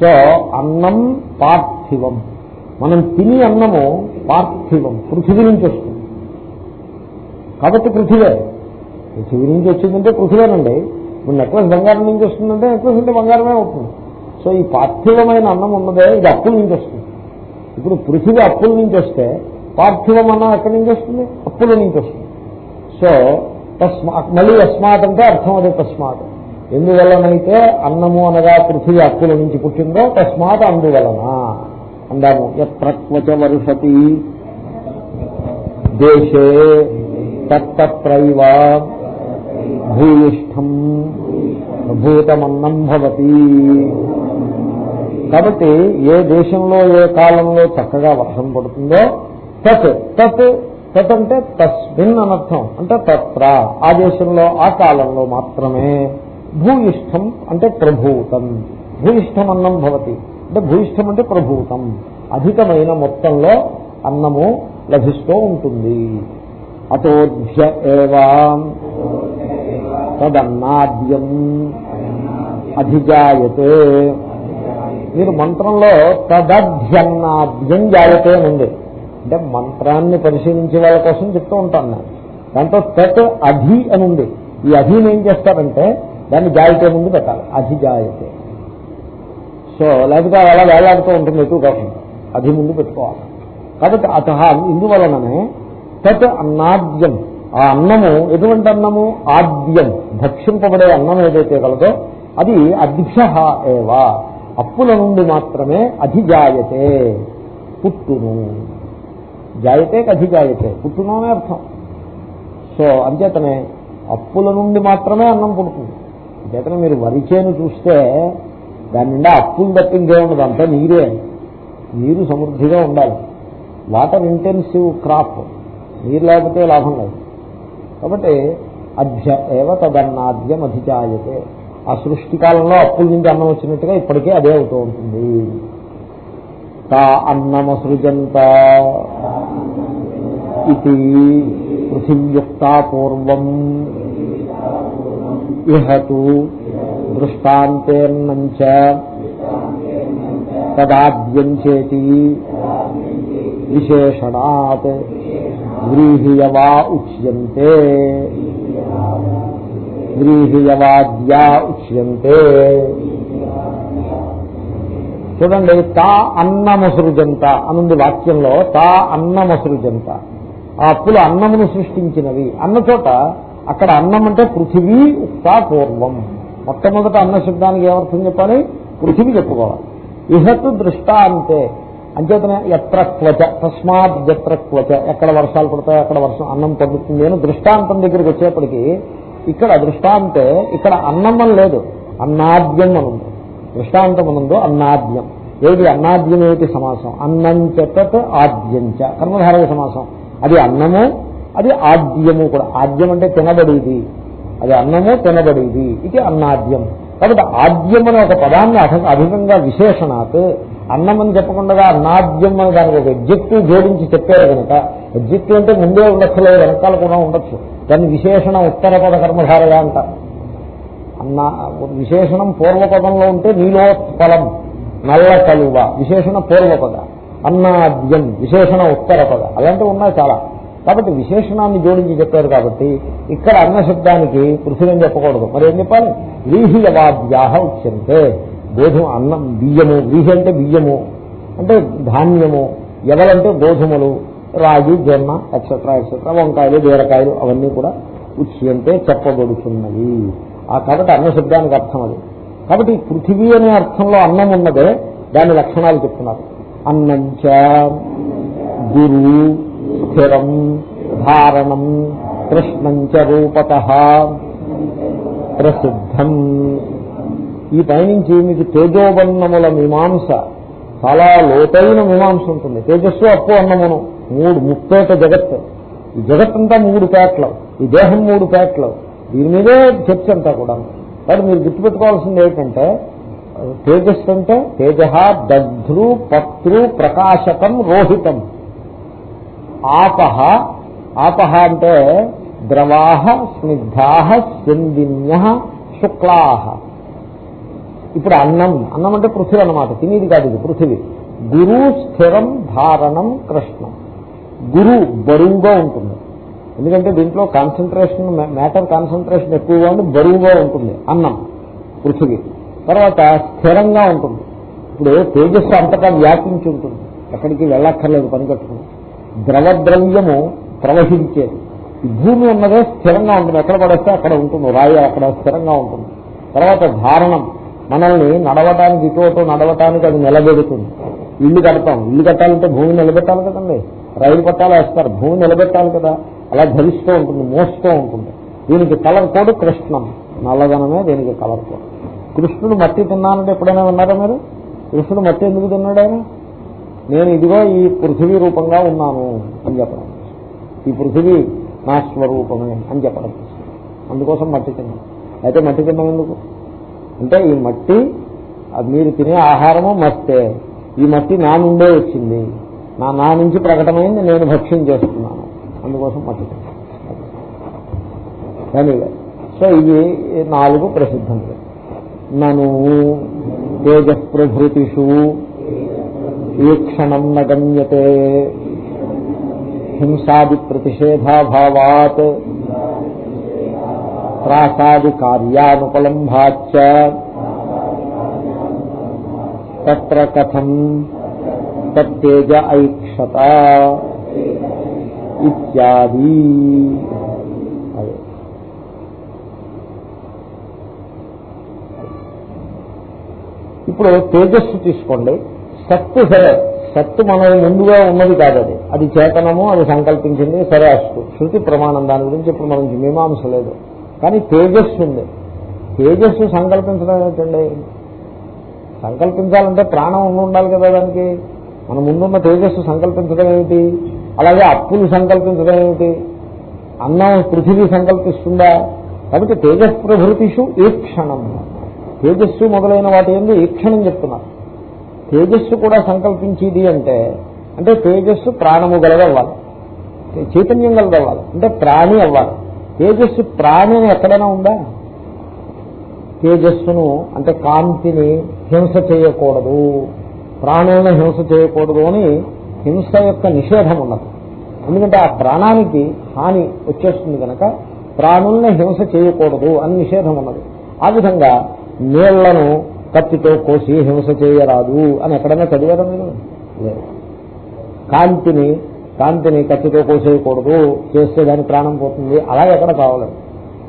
[SPEAKER 1] సో అన్నం పార్థివం. మనం తిని అన్నము పార్థివం పృథివీ నుంచి వస్తుంది. కాబట్టి పృథివే. పృథివీ నుంచి వచ్చిందంటే పృథివేనండి. ఇప్పుడు నెక్లెస్ బంగారం నుంచి వస్తుందంటే నెక్లెస్ అంటే బంగారమే అవుతుంది. సో ఈ పార్థివమైన అన్నం ఉన్నదే ఇది అప్పుల నుంచి వస్తుంది. ఇప్పుడు పృథివీ అప్పుల నుంచి వస్తే పార్థివం అన్నం ఎక్కడి నుంచి వస్తుంది? అప్పుల నుంచి వస్తుంది. సో తస్మాత్ మళ్ళీ అస్మాత్ అంటే అర్థం అదే తస్మాత్. ఎందువలనైతే అన్నము అనగా పృథివీ అక్కుల నుంచి పుట్టిందో తస్మాత్ అందువలన? అందాము ఎత్రక్వచ వరుసతి. దేశే తత్రైవ భూయిష్టం భూతమన్నం భవతి. కాబట్టి ఏ దేశంలో ఏ కాలంలో చక్కగా వర్షం పడుతుందో తత్ తత్ తత్ అంటే తస్మిన్ అనర్థం అంటే తత్ర. ఆ దేశంలో ఆ కాలంలో మాత్రమే. భూయిష్టం అంటే ప్రభూతం. భూయిష్టం అన్నం భవతి. అంటే భూయిష్టం అంటే ప్రభూతం. అధికమైన మొత్తంలో అన్నము లభిస్తూ ఉంటుంది. అతోధ్య ఏవా. తదన్నాద్యం. అధిజాయతే. మీరు మంత్రంలో తదధ్యన్నాద్యం జాయతే అని ఉంది. అంటే మంత్రాన్ని పరిశీలించే వాళ్ళ కోసం చెప్తూ ఉంటాను నేను. దాంట్లో తత్ అధి అని ఉంది. ఈ అధిని ఏం చేస్తారంటే దాన్ని జాయితే ముందు పెట్టాలి. అధిజాయతే సో లేకపోతే అలా వేలాడుతూ ఉంటుంది ఎక్కువ కాకుండా అధి ముందు పెట్టుకోవాలి. కాబట్టి అత ఇందువలననే తత్ అన్నాద్యం. ఆ అన్నము ఎటువంటి అన్నము? ఆద్యం. భక్షింపబడే అన్నం ఏదైతే కలదో అది అద్భ్య ఏవా. అప్పుల నుండి మాత్రమే అధిజాయతే పుట్టును. జాయితే కధిజాయితే పుట్టునోనే అర్థం. సో అంచేతనే అప్పుల నుండి మాత్రమే అన్నం పుడుతుంది. అంచేతనే మీరు వరిచేను చూస్తే దాని నిండా అప్పులు తప్పిందే ఉండదు. అంతా నీరే. నీరు సమృద్ధిగా ఉండాలి. Water intensive crop. నీరు లేకపోతే లాభం లేదు. కాబట్టి అధ్య ఏవ తదన్నాద్యం అధిచాయతే ఆ సృష్టి కాలంలో అప్పుల నుంచి అన్నం వచ్చినట్టుగా ఇప్పటికే అదే అవుతూ ఉంటుంది. తా అన్నమసృజంత ఇది పృథివ్యుక్త పూర్వం. ఇహతు దృష్టాంతేన్నంచ తదాద్యంచేతి విశేషణాత్ వ్రీహియవా ఉచ్యంతే. వ్రీహియవాద్యా ఉచ్యంతే. చూడండి తా అన్నమసృజంత అనుంది వాక్యంలో తా అన్నమసృజంత. ఆ అప్పులు అన్నమును సృష్టించినవి. అన్న చోట అక్కడ అన్నం అంటే పృథివీ ఉక్తా పూర్వం. మొట్టమొదట అన్న శబ్దానికి ఏమర్థం చెప్పాలి? పృథివీ చెప్పుకోవాలి. ఇహతు దృష్టాంతే అంచేతనే ఎత్ర క్వచ తస్మాత్ ఎత్ర క్వచ ఎక్కడ వర్షాలు పడతాయి అక్కడ వర్షం అన్నం తగ్గుతుంది అని దృష్టాంతం దగ్గరికి వచ్చేప్పటికీ ఇక్కడ దృష్టాంతే ఇక్కడ అన్నం అని లేదు. అన్నాద్యం అని ఉంది దృష్టాంతమునందు అన్నాద్యం. ఏది అన్నాద్యం ఏమిటి సమాసం? అన్నం చెత్త ఆద్యంచ కర్మధారయ సమాసం. అది అన్నము అది ఆద్యము కూడా. ఆద్యం అంటే తినబడేది. అది అన్నము తినబడేది ఇది అన్నాద్యం. కాబట్టి ఆద్యం అనే ఒక పదాన్ని అధికంగా విశేషణాత్. అన్నం అని చెప్పకుండా అన్నాద్యం అని దానికి ఒక ఎగ్జిక్టివ్ జోడించి చెప్పారు కనుక ఎగ్జిక్టివ్ అంటే ముందే ఉండొచ్చులేదు వెనకాల కూడా ఉండొచ్చు. దాన్ని విశేషణ ఉత్తర పద కర్మధారగా అంటారు. అన్న విశేషణం పూర్వపదంలో ఉంటే నీలోత్పలం నల్ల కలువ విశేషణ పూర్వపద అన్నాద్యం విశేషణ ఉత్తర పద అలాంటివి ఉన్నాయి చాలా. కాబట్టి విశేషణాన్ని జోడించి చెప్పారు కాబట్టి ఇక్కడ అన్న శబ్దానికి పృథివీ చెప్పకూడదు. మరి ఏం చెప్పాలి? వ్రీహియవాద్యాహ ఉచ్యంతే గోధుమ అన్నం బియ్యము వ్రీహి అంటే బియ్యము అంటే ధాన్యము ఎవలంటే గోధుమలు రాగి జొన్న ఎక్సెట్రా ఎక్సెట్రా వంకాయలు బీరకాయలు అవన్నీ కూడా ఉచ్యంతే చెప్పబడుతున్నవి. కాబట్టి అన్న శబ్దానికి అర్థం అది. కాబట్టి ఈ పృథివీ అనే అర్థంలో అన్నం ఉన్నదే దాని లక్షణాలు చెప్తున్నారు. అన్నంచ గురు స్థిరం ధారణం కృష్ణంచ రూపత ప్రసిద్ధం. ఈ పైనుంచి మీకు తేజోబన్నముల మీమాంస చాలా లోతైన మీమాంస ఉంటుంది. తేజస్సు అప్పు అన్నమును. మూడు ముప్పేట జగత్. ఈ జగత్తంతా మూడు పేటలు ఈ దేహం మూడు పేటలు దీని మీదే చర్చ అంతా కూడా. కాబట్టి మీరు గుర్తుపెట్టుకోవాల్సింది ఏంటంటే తేజస్సు అంటే తేజ దగ్ధ్రు పత్రు ప్రకాశకం రోహితం. ఆపహ ఆపహ అంటే ద్రవాహ స్నిగ్ధాహ స్యందిన్య శుక్లాహ ఇప్పుడు అన్నం అన్నం అంటే పృథివీ అన్నమాట తినేది కాదు ఇది పృథివీ. గురు స్థిరం ధారణం కృష్ణం. గురు బరువుగా ఉంటుంది. ఎందుకంటే దీంట్లో కాన్సన్ట్రేషన్ మ్యాటర్ కాన్సన్ట్రేషన్ ఎక్కువగా ఉండి బరువుగా ఉంటుంది అన్నం పృథివీ. తర్వాత స్థిరంగా ఉంటుంది. ఇప్పుడు తేజస్సు అంతటా వ్యాపించి ఉంటుంది. ఎక్కడికి వెళ్ళక్కర్లేదు పని కట్టుకుని. ద్రవద్రవ్యము ప్రవహించేది. భూమి ఉన్నదే స్థిరంగా ఉంటుంది. ఎక్కడ పడేస్తే అక్కడ ఉంటుంది. రాయి అక్కడ స్థిరంగా ఉంటుంది. తర్వాత ధారణం. మనల్ని నడవటానికి ఇటు నడవటానికి అది నిలబెడుతుంది. ఇల్లు కడతాం. ఇల్లు కట్టాలంటే భూమి నిలబెట్టాలి కదండి. రైలు పట్టాలు వేస్తారు. భూమి నిలబెట్టాలి కదా. అలా ధరిస్తూ ఉంటుంది మోస్తూ ఉంటుంది. దీనికి కలర్ కోడ్ కృష్ణం. నల్లదనమే దీనికి కలర్ కోడ్. కృష్ణుడు మట్టి తిన్నానంటే ఎప్పుడైనా విన్నారా మీరు? కృష్ణుడు మట్టి ఎందుకు తిన్నాడు ఆయన? నేను ఇదిగో ఈ పృథివీ రూపంగా ఉన్నాను అని చెప్పడం. ఈ పృథివీ నా స్వరూపమే అని చెప్పడం. అందుకోసం మట్టి తిన్నాం అయితే మట్టి తిన్నాం ఎందుకు? అంటే ఈ మట్టి అది మీరు తినే ఆహారము మట్టే. ఈ మట్టి నా నుండే వచ్చింది. నా నా నుంచి ప్రకటమైంది నేను భక్ష్యం చేస్తున్నాను. అందుకోసం మట్టి కానీ సో ఇవి నాలుగు ప్రసిద్ధములు. నను తేజ ప్రభృతిషు ఈ క్షణం నగమ్యతే. హింసాది ప్రతిషేధాభావాత్ త్రాసాది కార్యానుపలంభాచ తత్ర కథం తేజ ఐక్షత. ఇత్యాది. అదే. ఇప్పుడు తేజస్సు తీసుకోండి. సత్తు సరే. సత్తు మనం ముందుగా ఉన్నది కాదు అది. అది చేతనము అది సంకల్పించింది సరే అస్తు. శృతి ప్రమాణం దాని గురించి ఇప్పుడు మనం మీమాంస లేదు. కానీ తేజస్సు ఉంది. తేజస్సు సంకల్పించడం ఏంటండి సంకల్పించాలంటే ప్రాణం ఉండి ఉండాలి కదా దానికి. మన ముందున్న తేజస్సు సంకల్పించడం ఏమిటి? అలాగే అప్పులు సంకల్పించడం ఏమిటి? అన్నం పృథివీ సంకల్పిస్తుందా? కాబట్టి తేజస్ ప్రభృతిషు ఈ క్షణం. తేజస్సు మొదలైన వాటి ఏంది? ఏ క్షణం చెప్తున్నారు తేజస్సు కూడా సంకల్పించేది అంటే అంటే తేజస్సు ప్రాణము గలదవ్వాలి చైతన్యం గలదవ్వాలి అంటే ప్రాణి అవ్వాలి. తేజస్సు ప్రాణి ఎక్కడైనా ఉందా? తేజస్సును అంటే కాంతిని హింస చేయకూడదు. ప్రాణులను హింస చేయకూడదు అని హింస యొక్క నిషేధం ఉన్నది. ఎందుకంటే ఆ ప్రాణానికి హాని వచ్చేస్తుంది కనుక ప్రాణుల్ని హింస చేయకూడదు అని నిషేధం ఉన్నది. ఆ విధంగా నీళ్ళను కత్తితో కోసి హింస చేయరాదు అని ఎక్కడైనా చదివారా మీరు? లేదు. కాంతిని కాంతిని కత్తితో కోసేయకూడదు చేస్తే దాని ప్రాణం పోతుంది అలా ఎక్కడ కావలేదు.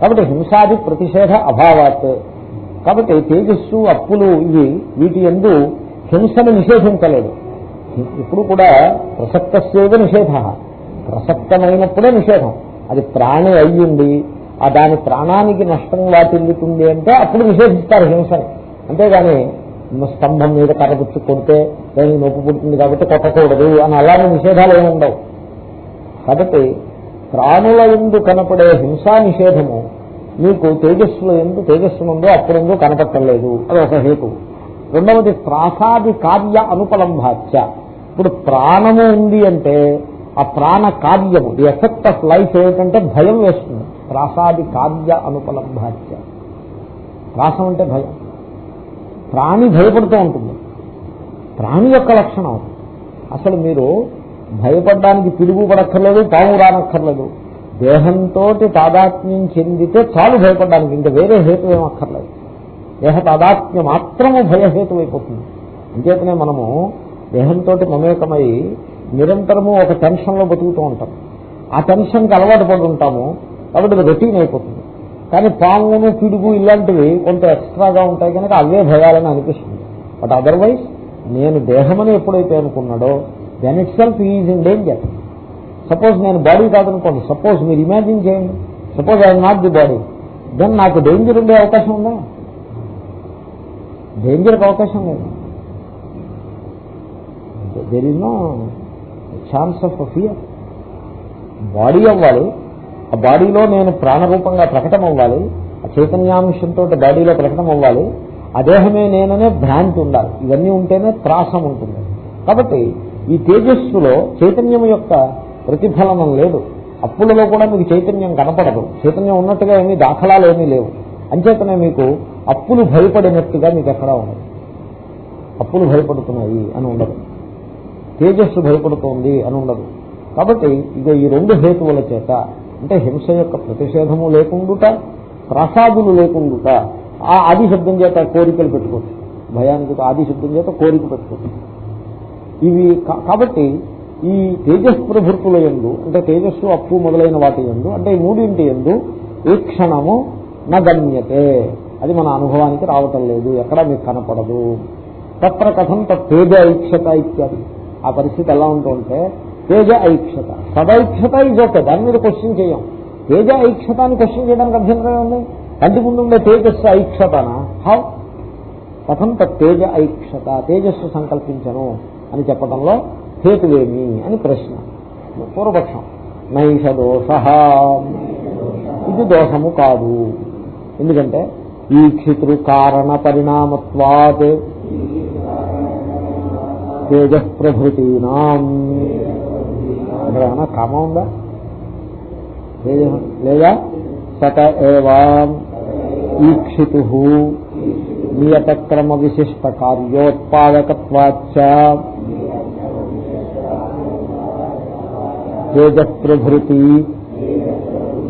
[SPEAKER 1] కాబట్టి హింసాది ప్రతిషేధ అభావాత్. కాబట్టి తేజస్సు అప్పులు ఇవి వీటి ఎందు హింసను నిషేధించలేదు. ఇప్పుడు కూడా ప్రసక్తస్యేవ నిషేధ ప్రసక్తమైనప్పుడే నిషేధం. అది ప్రాణి అయ్యింది. ఆ దాని ప్రాణానికి నష్టం వాటిల్లుతుంది అంటే అప్పుడు నిషేధిస్తారు హింసని. అంతేగాని స్తంభం మీద కర్రపుచ్చు కొడితే దానికి నొప్పి పుడుతుంది కాబట్టి కొట్టకూడదు అని అలాంటి నిషేధాలు ఏమి ఉండవు. కాబట్టి ప్రాణుల ఎందు కనపడే హింసా నిషేధము మీకు తేజస్సులో ఎందు తేజస్సునుందో అప్పుడెందు కనపట్టలేదు అది ఒక హేతు. రెండవది ప్రాసాది కార్య అనుపలంభాచ్య. ఇప్పుడు ప్రాణము ఉంది అంటే ఆ ప్రాణ కార్యము ది ఎఫెక్ట్ ఆఫ్ లైఫ్ ఏమిటంటే భయం వేస్తుంది. ప్రాసాది కార్య అనుపలబ్ధాత్య ప్రాసం అంటే భయం. ప్రాణి భయపడుతూ ఉంటుంది. ప్రాణి యొక్క లక్షణం. అసలు మీరు భయపడడానికి పిలుగు పడక్కర్లేదు పాము రానక్కర్లేదు. దేహంతో తాదాత్మ్యం చెందితే చాలు భయపడడానికి ఇంకా వేరే హేతు ఏమక్కర్లేదు అక్కర్లేదు. దేహ తాదాత్మ్యం మాత్రము భయహేతు అయిపోతుంది అంచేతనే మనము దేహంతో మమేకమై నిరంతరము ఒక టెన్షన్లో బతుకుతూ ఉంటాం. ఆ టెన్షన్కి అలవాటు పడి ఉంటాము. కాబట్టి రొటీన్ అయిపోతుంది. కానీ పామును పిడుగు ఇలాంటివి కొంత ఎక్స్ట్రాగా ఉంటాయి కనుక అవే భయాలని అనిపిస్తుంది. బట్ అదర్వైజ్ నేను దేహమని ఎప్పుడైతే అనుకున్నాడో then itself is in danger suppose నేను బాడీ కాదనుకోండి. సపోజ్ మీరు ఇమాజిన్ చేయండి. Suppose I not the body then నాకు డేంజర్ ఉండే అవకాశం ఉందా? డేంజర్కి అవకాశం లేదు. There is no chance of fear body అవ్వాలి. ఆ బాడీలో నేను ప్రాణరూపంగా ప్రకటన అవ్వాలి ఆ చైతన్యాంశంతో బాడీలో ప్రకటన అవ్వాలి ఆ దేహమే నేననే భ్రాంతి ఉండాలి. ఇవన్నీ ఉంటేనే త్రాసం ఉంటుంది. కాబట్టి ఈ తేజస్సులో చైతన్యం యొక్క ప్రతిఫలనం లేదు. అప్పులలో కూడా మీకు చైతన్యం కనపడదు. చైతన్యం ఉన్నట్టుగా ఏమీ దాఖలాలు ఏమీ లేవు. అంచేతనే మీకు అప్పులు భయపడినట్టుగా మీకు ఎక్కడా ఉండదు. అప్పులు భయపడుతున్నాయి అని ఉండదు. తేజస్సు భయపడుతోంది అని ఉండదు. కాబట్టి ఇక ఈ రెండు హేతువుల చేత అంటే హింస యొక్క ప్రతిషేధము లేకుండుట ప్రసాదులు లేకుండుట ఆ ఆది శబ్దం చేత కోరికలు పెట్టుకోవచ్చు. భయానికి ఆది శబ్దం చేత కోరిక పెట్టుకోవచ్చు. ఇవి కాబట్టి ఈ తేజస్ ప్రభుత్వుల ఎందు అంటే తేజస్సు అప్పు మొదలైన వాటి ఎందు అంటే ఈ మూడింటి ఎందు ఈ క్షణము నగమ్యతే. అది మన అనుభవానికి రావటం లేదు ఎక్కడ మీకు కనపడదు. తత్ర కథం తేజ ఐక్షత ఇత్యాది. ఆ పరిస్థితి ఎలా ఉంటుంటే తేజ ఐక్షత సదైక్షత ఇజ్ ఓకే దాని మీద క్వశ్చన్ చేయం. తేజ ఐక్షతాన్ని అని క్వశ్చన్ చేయడానికి అభ్యంతరం ఉంది కంటి ముందు ఉండే తేజస్సు ఐక్షతనా హౌ కథం తేజ ఐక్షత తేజస్సు సంకల్పించను అని చెప్పడంలో హేతువేమి అని ప్రశ్న. పూర్వపక్షం. నైష దోష. ఇది దోషము కాదు. ఎందుకంటే ఈ క్షితృ కారణ పరిణామత్వాత్ తేజ ప్రభృతీనాం అక్కడ ఏమన్నా కామ ఉందా? లేదా సత ఏవా ఈక్షితు నియతక్రమ విశిష్ట కార్యోత్పాదకత్వాచ తేజ ప్రభృతి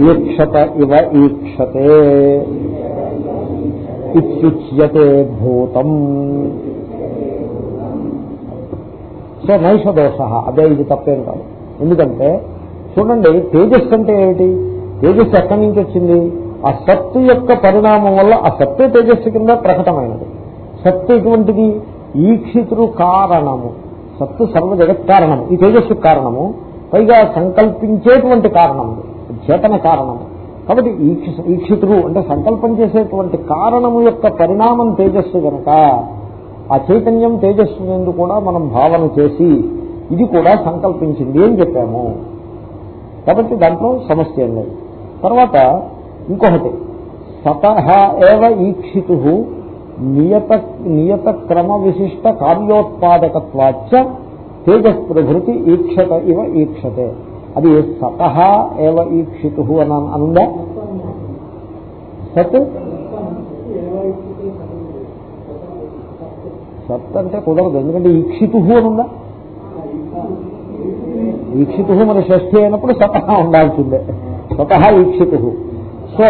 [SPEAKER 1] ఈక్షత ఇవ ఈక్షతే. ఇత్యుచ్యతే భూతం. సో నైష దోష అదే ఇది తప్పేం కాదు. ఎందుకంటే చూడండి తేజస్సు అంటే ఏమిటి? తేజస్సు ఎక్కడి నుంచి వచ్చింది? ఆ సత్తు యొక్క పరిణామం వల్ల ఆ సత్తే తేజస్సు కింద ప్రకటమైనది. సత్తు ఎటువంటిది? ఈక్షితుడు కారణము. సత్తు సర్వ జగత్ కారణము. ఈ తేజస్సు కారణము. పైగా సంకల్పించేటువంటి కారణము చేతన కారణము కాబట్టి ఈక్ష- ఈక్షితుడు అంటే సంకల్పం చేసేటువంటి కారణము యొక్క పరిణామం తేజస్సు గనక ఆ చైతన్యం తేజస్సు నుండి కూడా మనం భావన చేసి ఇది కూడా సంకల్పించింది అని చెప్పాము. కాబట్టి దాంట్లో సమస్య ఏం లేదు. తర్వాత ఇంకొకటి సతహ ఏవ ఈక్షితు నియత నియత క్రమ విశిష్ట కార్యోత్పాదకత్వాచ తేజస్ ప్రభృతి ఈక్షత ఇవ ఈక్షతే. అది సతహ ఏవ ఈక్షితు అని అనుందా? సత్ సత్ అంటే కుదరదు. ఎందుకంటే ఈక్షితు అని ఉందా? ఈక్షితు మరి షష్ఠి అయినప్పుడు సతహా ఉండాల్సిందే. స్వతహా ఈక్షితు సో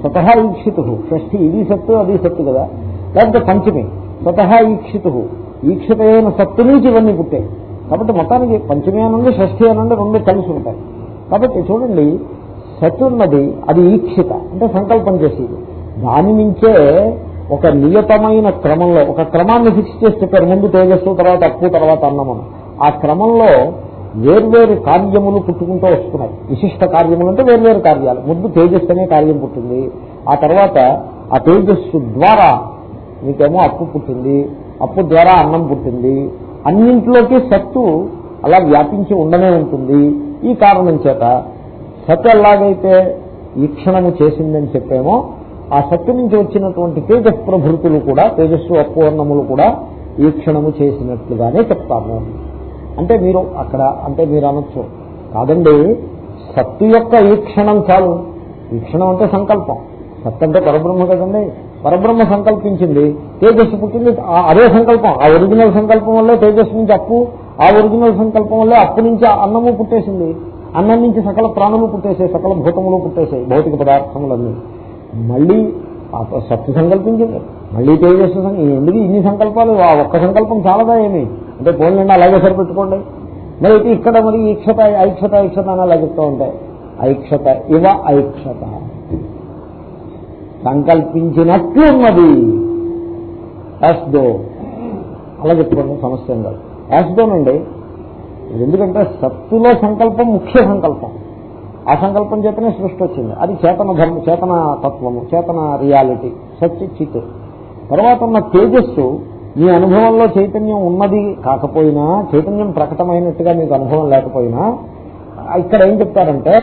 [SPEAKER 1] స్వతహా ఈక్షితు షష్ఠి ఇది సత్తు అది సత్తు కదా. లేకపోతే పంచమి. స్వతహా ఈక్షితు ఈక్షిత అయిన సత్తు నుంచి ఇవన్నీ పుట్టాయి. కాబట్టి మొత్తానికి పంచమి అనండి షష్ఠి అనండి రెండు కలిసి ఉంటాయి. కాబట్టి చూడండి సత్తు ఉన్నది అది ఈక్షిత. అంటే సంకల్పం చేసేది. దాని నుంచే ఒక నియతమైన క్రమంలో ఒక క్రమాన్ని ఫిక్స్ చేసి చెప్పారు. ముందు తేజస్సు తర్వాత అప్పు తర్వాత అన్నమను ఆ క్రమంలో వేర్వేరు కార్యములు పుట్టుకుంటూ వస్తున్నారు. విశిష్ట కార్యములు అంటే వేర్వేరు కార్యాలు. ముందు తేజస్సు అనే కార్యం పుట్టింది. ఆ తర్వాత ఆ తేజస్సు ద్వారా మీకేమో అప్పు పుట్టింది అప్పు ద్వారా అన్నం పుట్టింది. అన్నింటిలోకి సత్తు అలా వ్యాపించి ఉండనే ఉంటుంది. ఈ కారణం చేత సత్ ఎలాగైతే ఈక్షణము చేసిందని చెప్పేమో ఆ సత్తు నుంచి వచ్చినటువంటి తేజస్ ప్రభృతులు కూడా తేజస్సు అపూర్ణములు కూడా ఈక్షణము చేసినట్లుగానే చెప్తాము. అంటే మీరు అక్కడ అంటే మీరు అనొచ్చు. కాదండి సత్తు యొక్క ఈక్షణం చాలు. ఈక్షణం అంటే సంకల్పం. సత్ అంటే పరబ్రహ్మ కదండి. పరబ్రహ్మ సంకల్పించింది తేజస్సు పుట్టింది ఆ- అదే సంకల్పం. ఆ ఒరిజినల్ సంకల్పం వల్లే తేజస్సు నుంచి అప్పు ఆ ఒరిజినల్ సంకల్పం వల్లే అప్పు నుంచి ఆ అన్నము పుట్టేసింది. అన్నం నుంచి సకల ప్రాణులు పుట్టేసాయి సకల భూతములు పుట్టేసాయి భౌతిక పదార్థములన్నీ. మళ్ళీ ఆ సత్తు సంకల్పించింది. మళ్ళీ తేజస్సు ఎందుకు ఇన్ని సంకల్పాలు? ఆ ఒక్క సంకల్పం చాలదా ఏమి? అంటే పోలండి అలాగే సరిపెట్టుకోండి. మరి అయితే ఇక్కడ మరి ఈక్షత ఐక్షత ఐక్షత అని అలా చెప్తూ ఉంటాయి ఐక్షత ఇవ ఐక్షత. సంకల్పించినట్లు ఉన్నది. యాస్డో. అలా చెప్పుకోండి సమస్య ఏం కాదు. యాస్డోనండి ఎందుకంటే సత్తులో సంకల్పం ముఖ్య సంకల్పం. ఆ సంకల్పం చేతనే సృష్టి వచ్చింది. అది చేతన ధర్మ చేతన తత్వము చేతన రియాలిటీ సత్య చిత్. తర్వాత ఉన్న తేజస్సు మీ అనుభవంలో చైతన్యం ఉన్నది కాకపోయినా చైతన్యం ప్రకటమైనట్టుగా మీకు అనుభవం లేకపోయినా ఇక్కడ ఏం చెప్తారంటే